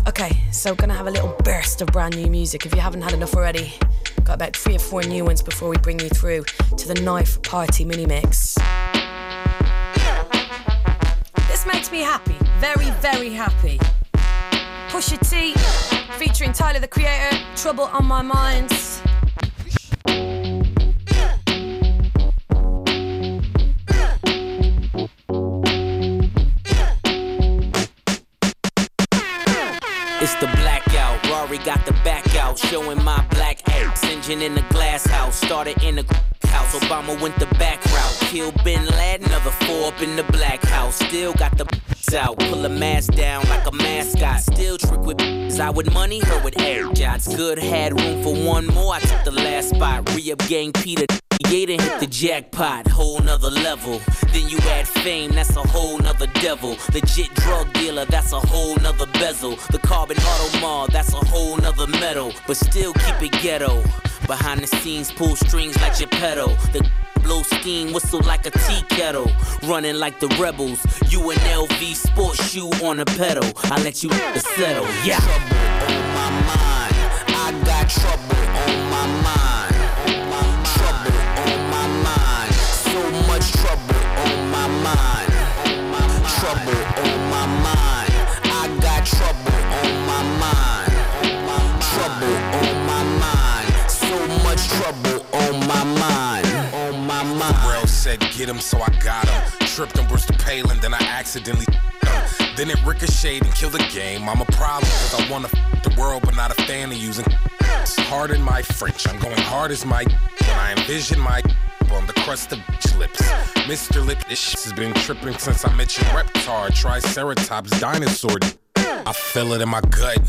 Okay, so gonna have a little burst of brand new music if you haven't had enough already. Got about three or four new ones before we bring you through to the Knife Party mini mix. This happy, very, very happy. Pusha T, featuring Tyler the Creator, Trouble on My Mind. Good, had room for one more. I took the last spot. Re up gang Peter. Yaden hit the jackpot, whole nother level. Then you add fame, that's a whole nother devil. Legit drug dealer, that's a whole nother bezel. The carbon auto mall, that's a whole nother metal. But still keep it ghetto. Behind the scenes, pull strings like Geppetto. The blow steam, whistle like a tea kettle. Running like the rebels. You an LV sports shoe on a pedal. I let you settle, yeah. Trouble on my mind. Trouble on my mind. Trouble on my mind. So much trouble on my mind. Trouble on my mind. I got trouble on my mind. Trouble on my mind. So much trouble on my mind. On my mind. Pharrell said get him, so I got him. Tripped on Brewster Palin, then I accidentally. Then it ricocheted and killed the game. I'm a problem, cause I wanna f the world, but not a fan of using hard in my French. I'm going hard as my when I envision my on the crust of bitch lips. Mr. Lip, this shit has been tripping since I met your reptar, triceratops, dinosaur. I feel it in my gut.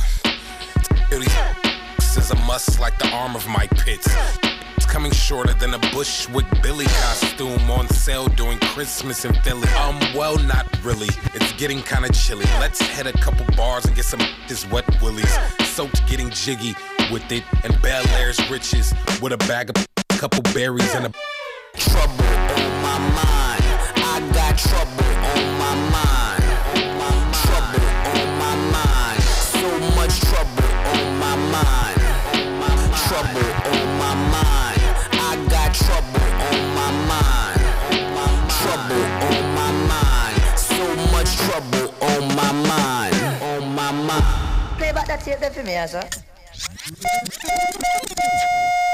These is a must like the arm of my pits. Coming shorter than a Bushwick Billy costume on sale during Christmas in Philly. Um, well, not really. It's getting kinda chilly. Let's hit a couple bars and get some this wet willies. Soaked getting jiggy with it and Bel Air's riches with a bag of couple berries and a Trouble on my mind. I got trouble on my mind. Mind. Play back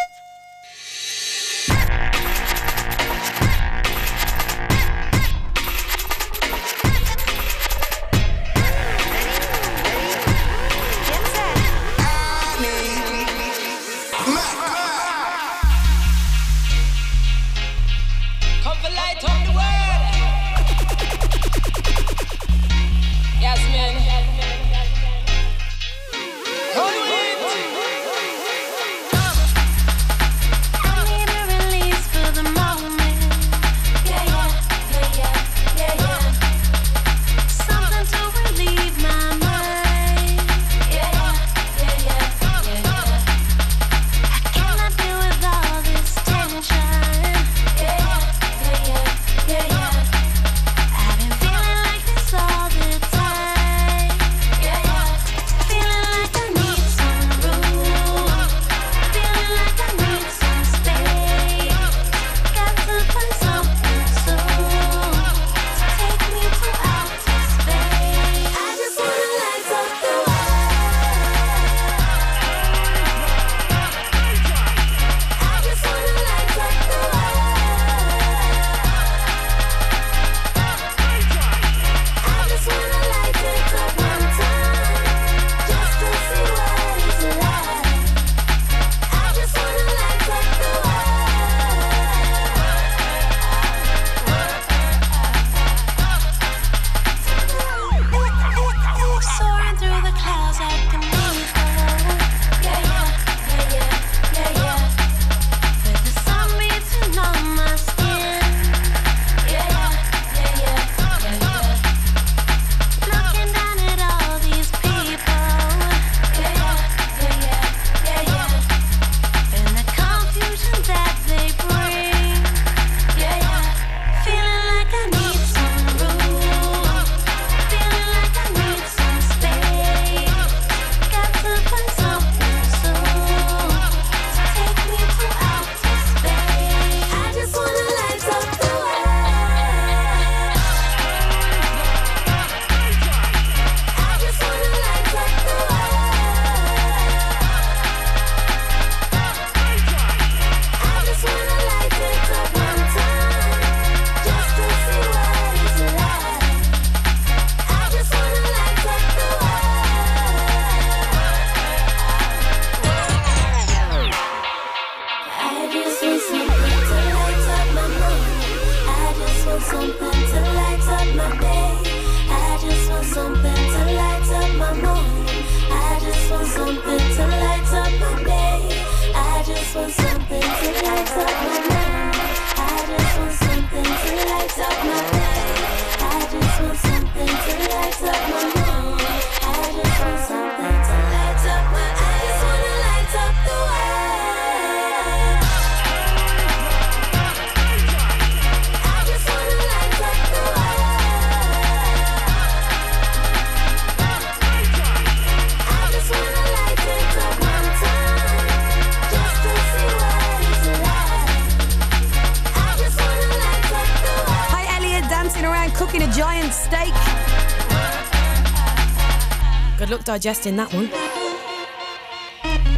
digesting that one.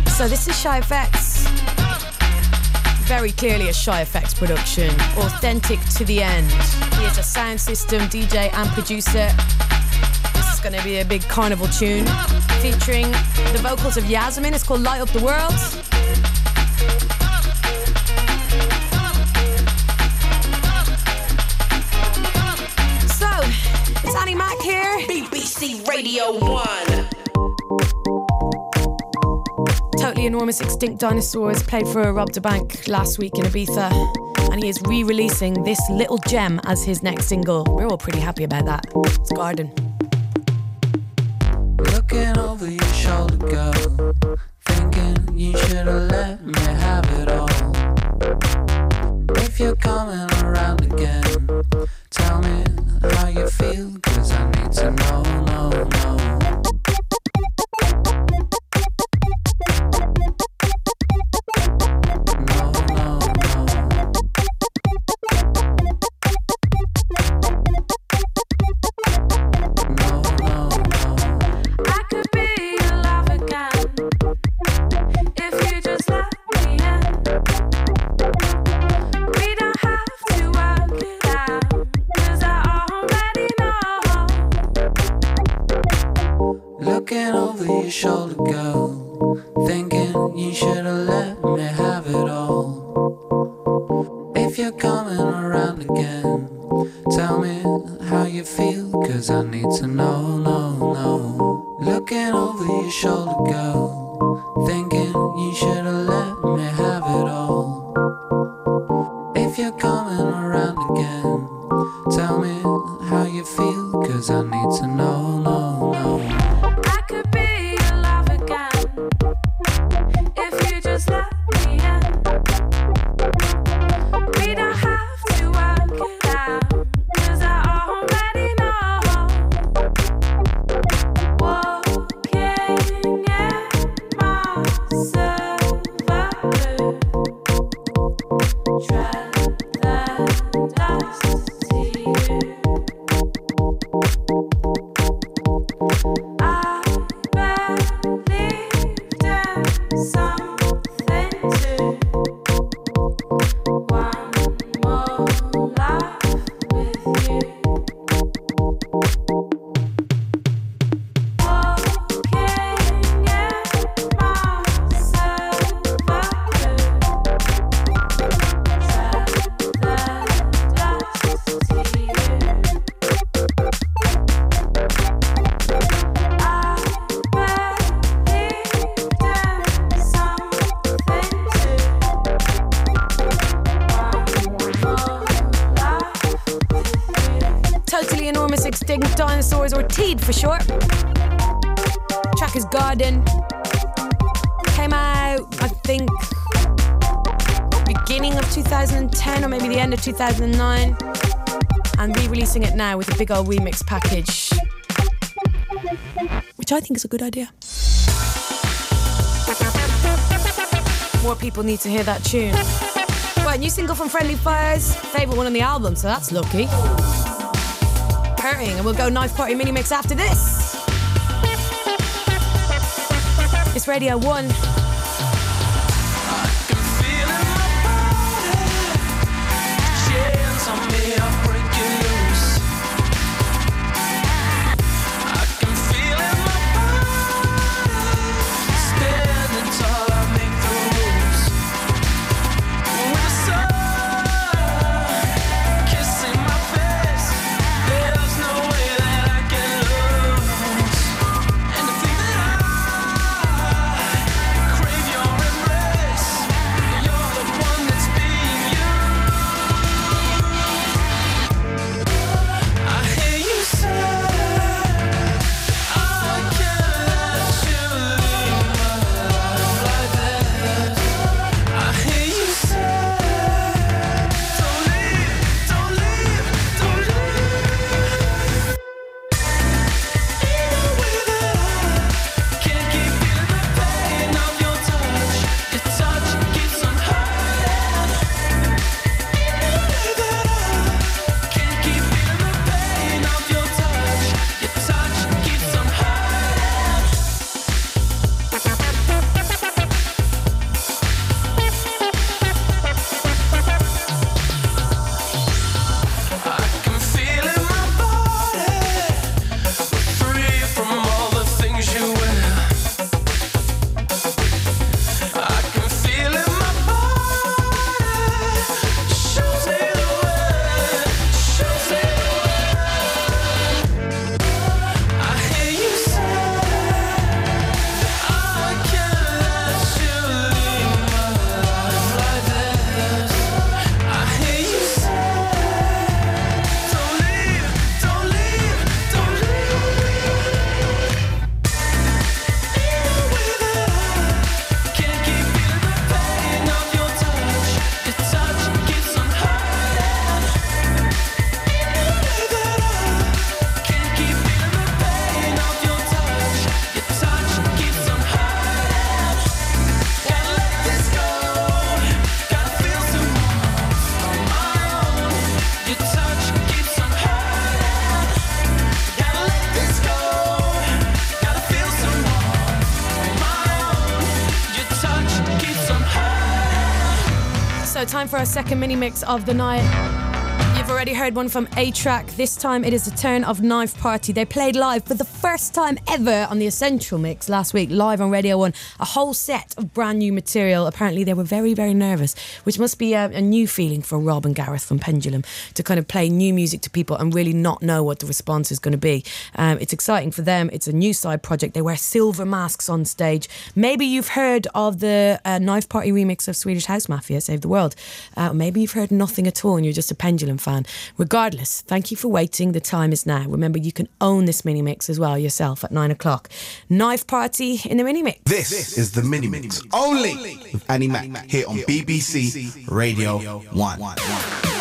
So this is Shy FX. Very clearly a Shy FX production, authentic to the end. He is a sound system DJ and producer. This is going to be a big carnival tune featuring the vocals of Yasmin. It's called Light Up the World. Enormous Extinct Dinosaurs played for Rob da Bank last week in Ibiza, and he is re releasing this little gem as his next single. We're all pretty happy about that. It's Garden. 2009. And re releasing it now with a big old remix package, which I think is a good idea. More people need to hear that tune. Right, new single from Friendly Fires, favourite one on the album, so that's lucky. Hurting, and we'll go Knife Party mini mix after this. It's Radio 1. So, time for our second mini mix of the night. You've already heard one from A-Trak. This time it is the turn of Knife Party. They played live for the first time ever on the Essential Mix last week, live on Radio 1. A whole set of brand new material. Apparently, they were very, very nervous, which must be a, a new feeling for Rob and Gareth from Pendulum to kind of play new music to people and really not know what the response is going to be. Um, it's exciting for them. It's a new side project. They wear silver masks on stage. Maybe you've heard of the uh, Knife Party remix of Swedish House Mafia, Save the World. Uh, maybe you've heard nothing at all and you're just a Pendulum fan. Regardless, thank you for waiting. The time is now. Remember, you can own this mini mix as well yourself at nine o'clock. Knife Party in the mini mix. This is the mini mix only with Annie Mac here on BBC Radio 1. You blocked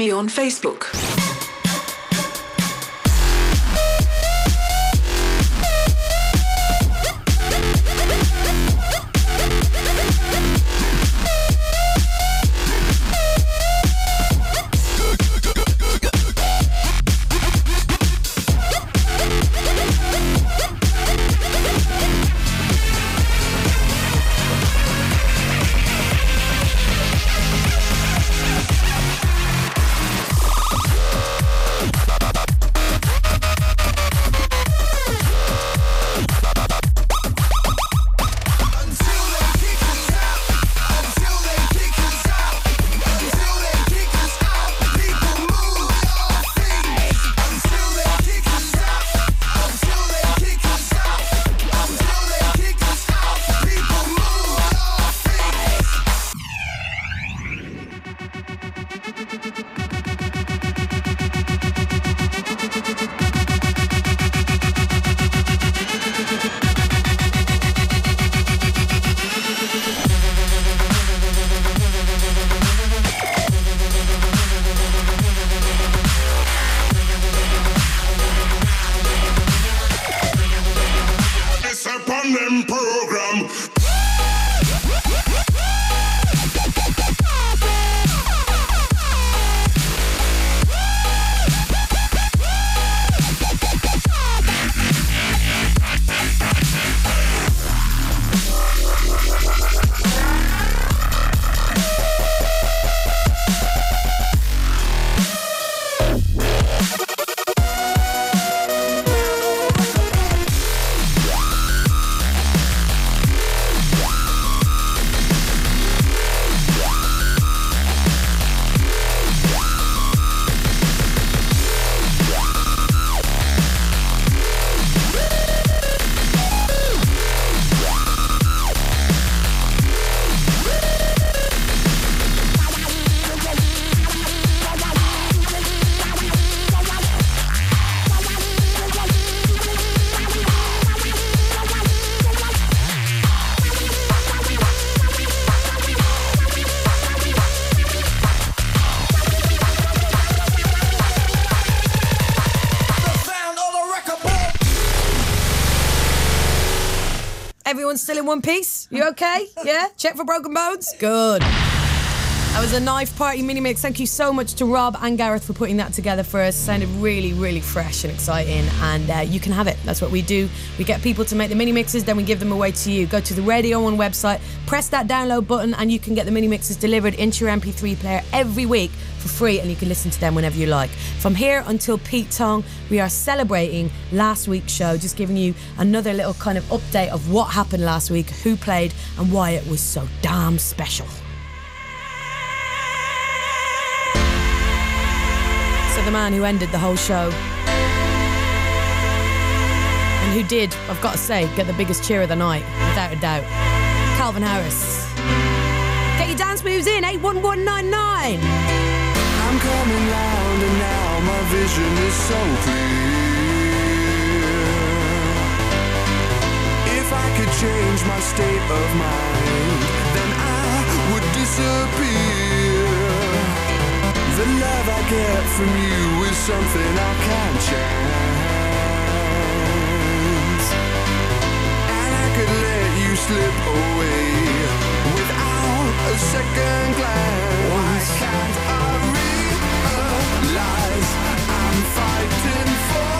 me on Facebook. In one piece? You okay? Yeah? Check for broken bones? Good. That was a knife party mini mix. Thank you so much to Rob and Gareth for putting that together for us. Sounded really, really fresh and exciting. And uh, you can have it. That's what we do. We get people to make the mini mixes, then we give them away to you. Go to the Radio 1 website, press that download button, and you can get the mini mixes delivered into your MP3 player every week for free, and you can listen to them whenever you like. From here until Pete Tong, we are celebrating last week's show, just giving you another little kind of update of what happened last week, who played, and why it was so damn special. The man who ended the whole show and who did, I've got to say, get the biggest cheer of the night, without a doubt. Calvin Harris. Get your dance moves in, 81199. I'm coming round and now my vision is so clear. If I could change my state of mind, then I would disappear. The love I get from you is something I can't chance. And I could let you slip away without a second glance. Why can't I realize I'm fighting for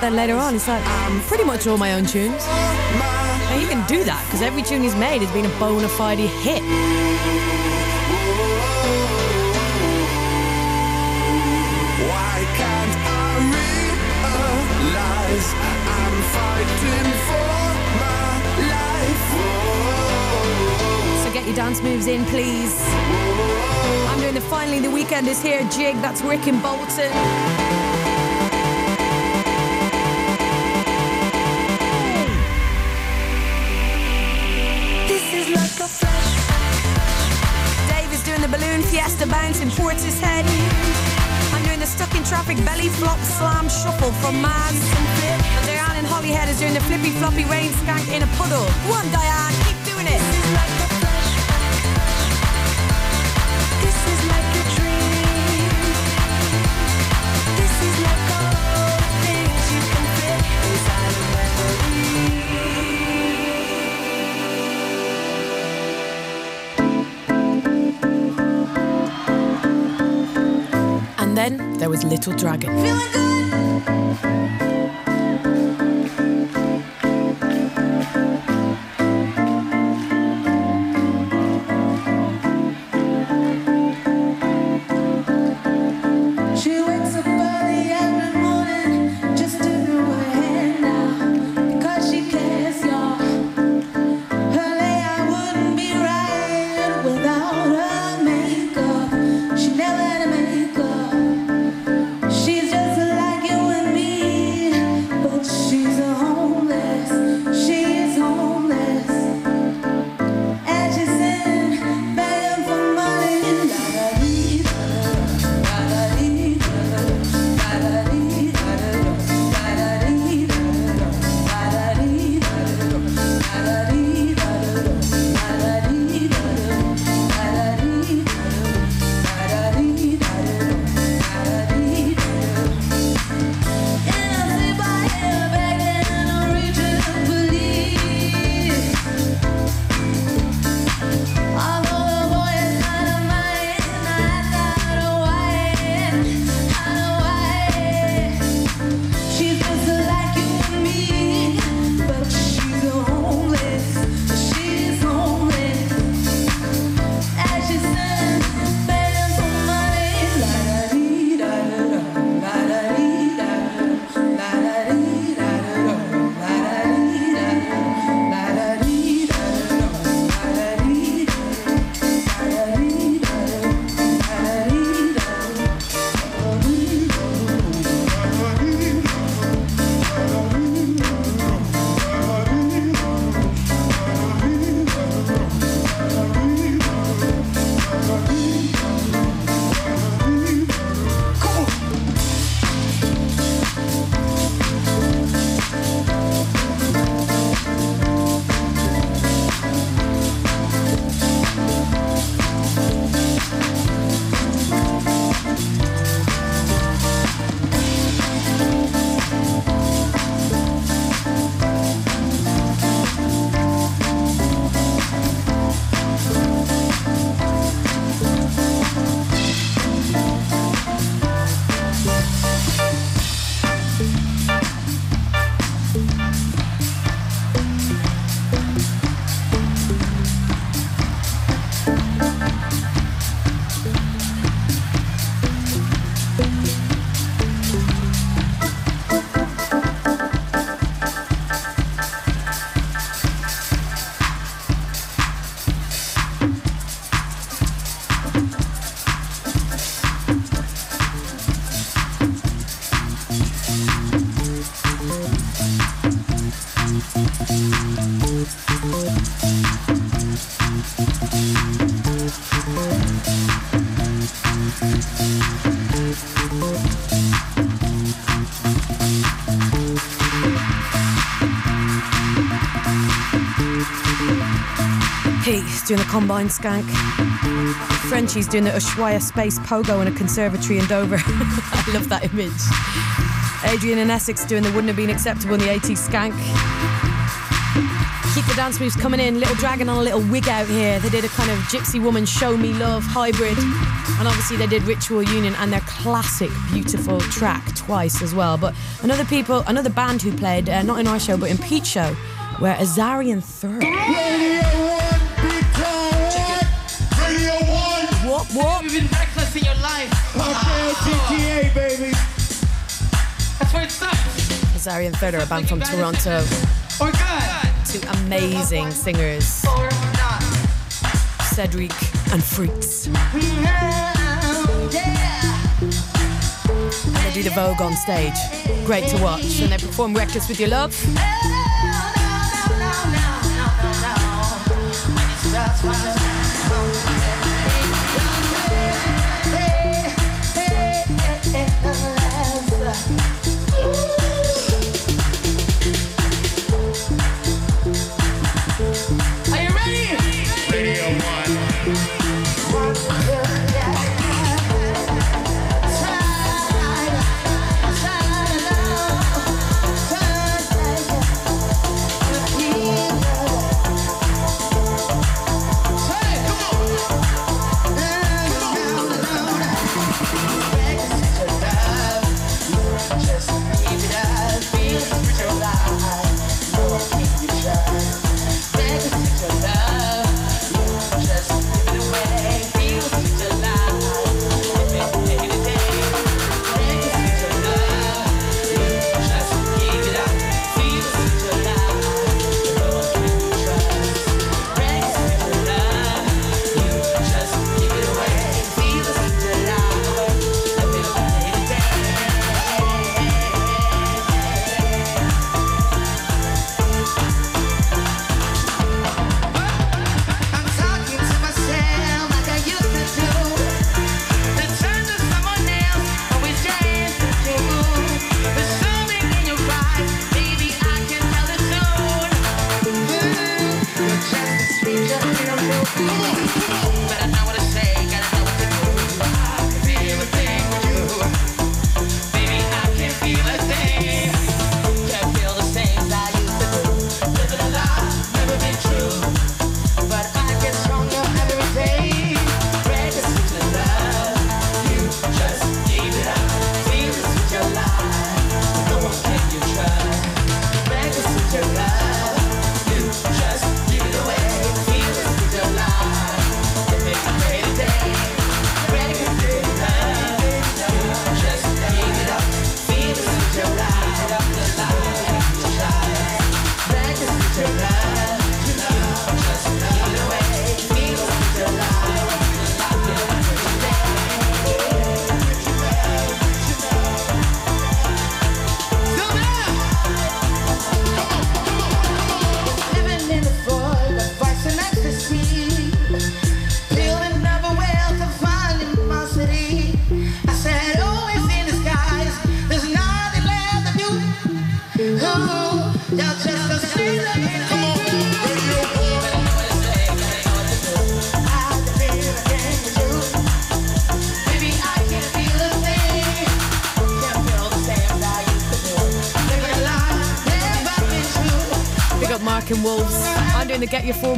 then later on? It's like, pretty much all my own tunes. And you can do that because every tune he's made has been a bona fide hit. Why can't I realize I'm fighting for my life? So get your dance moves in, please. I'm doing the finally the weekend is here jig. That's Rick in Bolton. Balloon fiesta bounce in Portishead. I'm doing the stuck in traffic belly flop slam shuffle from Maz. And Diane in Holyhead is doing the flippy floppy rain skank in a puddle. One Diane, Little Dragon. Doing a combine skank. Frenchie's doing the Ushuaia Space Pogo in a conservatory in Dover. I love that image. Adrian and Essex doing the wouldn't have been acceptable in the 80s skank. Keep the dance moves coming in. Little Dragon on a little wig out here. They did a kind of Gypsy Woman Show Me Love hybrid. And obviously they did Ritual Union and their classic beautiful track twice as well. But another people, another band who played, uh, not in our show, but in Pete's show, were Azari & III. GTA, baby. That's where it starts. Azari & III are a band from Toronto. Or good. Two amazing singers, Or not. Cedric and Fritz. And they do the Vogue on stage. Great to watch. And they perform Reckless with Your Love. Are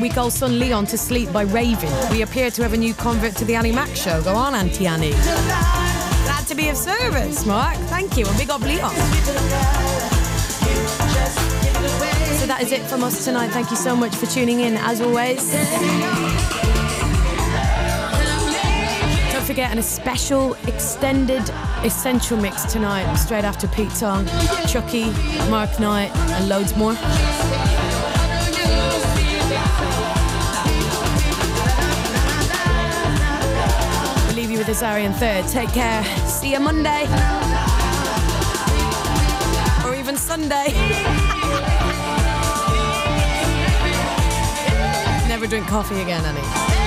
Week Old Son Leon to Sleep by Raven. We appear to have a new convert to the Annie Mac show. Go on, Auntie Annie. Glad to be of service, Mark. Thank you. And big up Leon. So that is it from us tonight. Thank you so much for tuning in, as always. Don't forget, a special extended essential mix tonight, straight after Pete Tong, Chuckie, Mark Knight, and loads more. This Arian third. Take care. See you Monday. Or even Sunday. Never drink coffee again, Annie.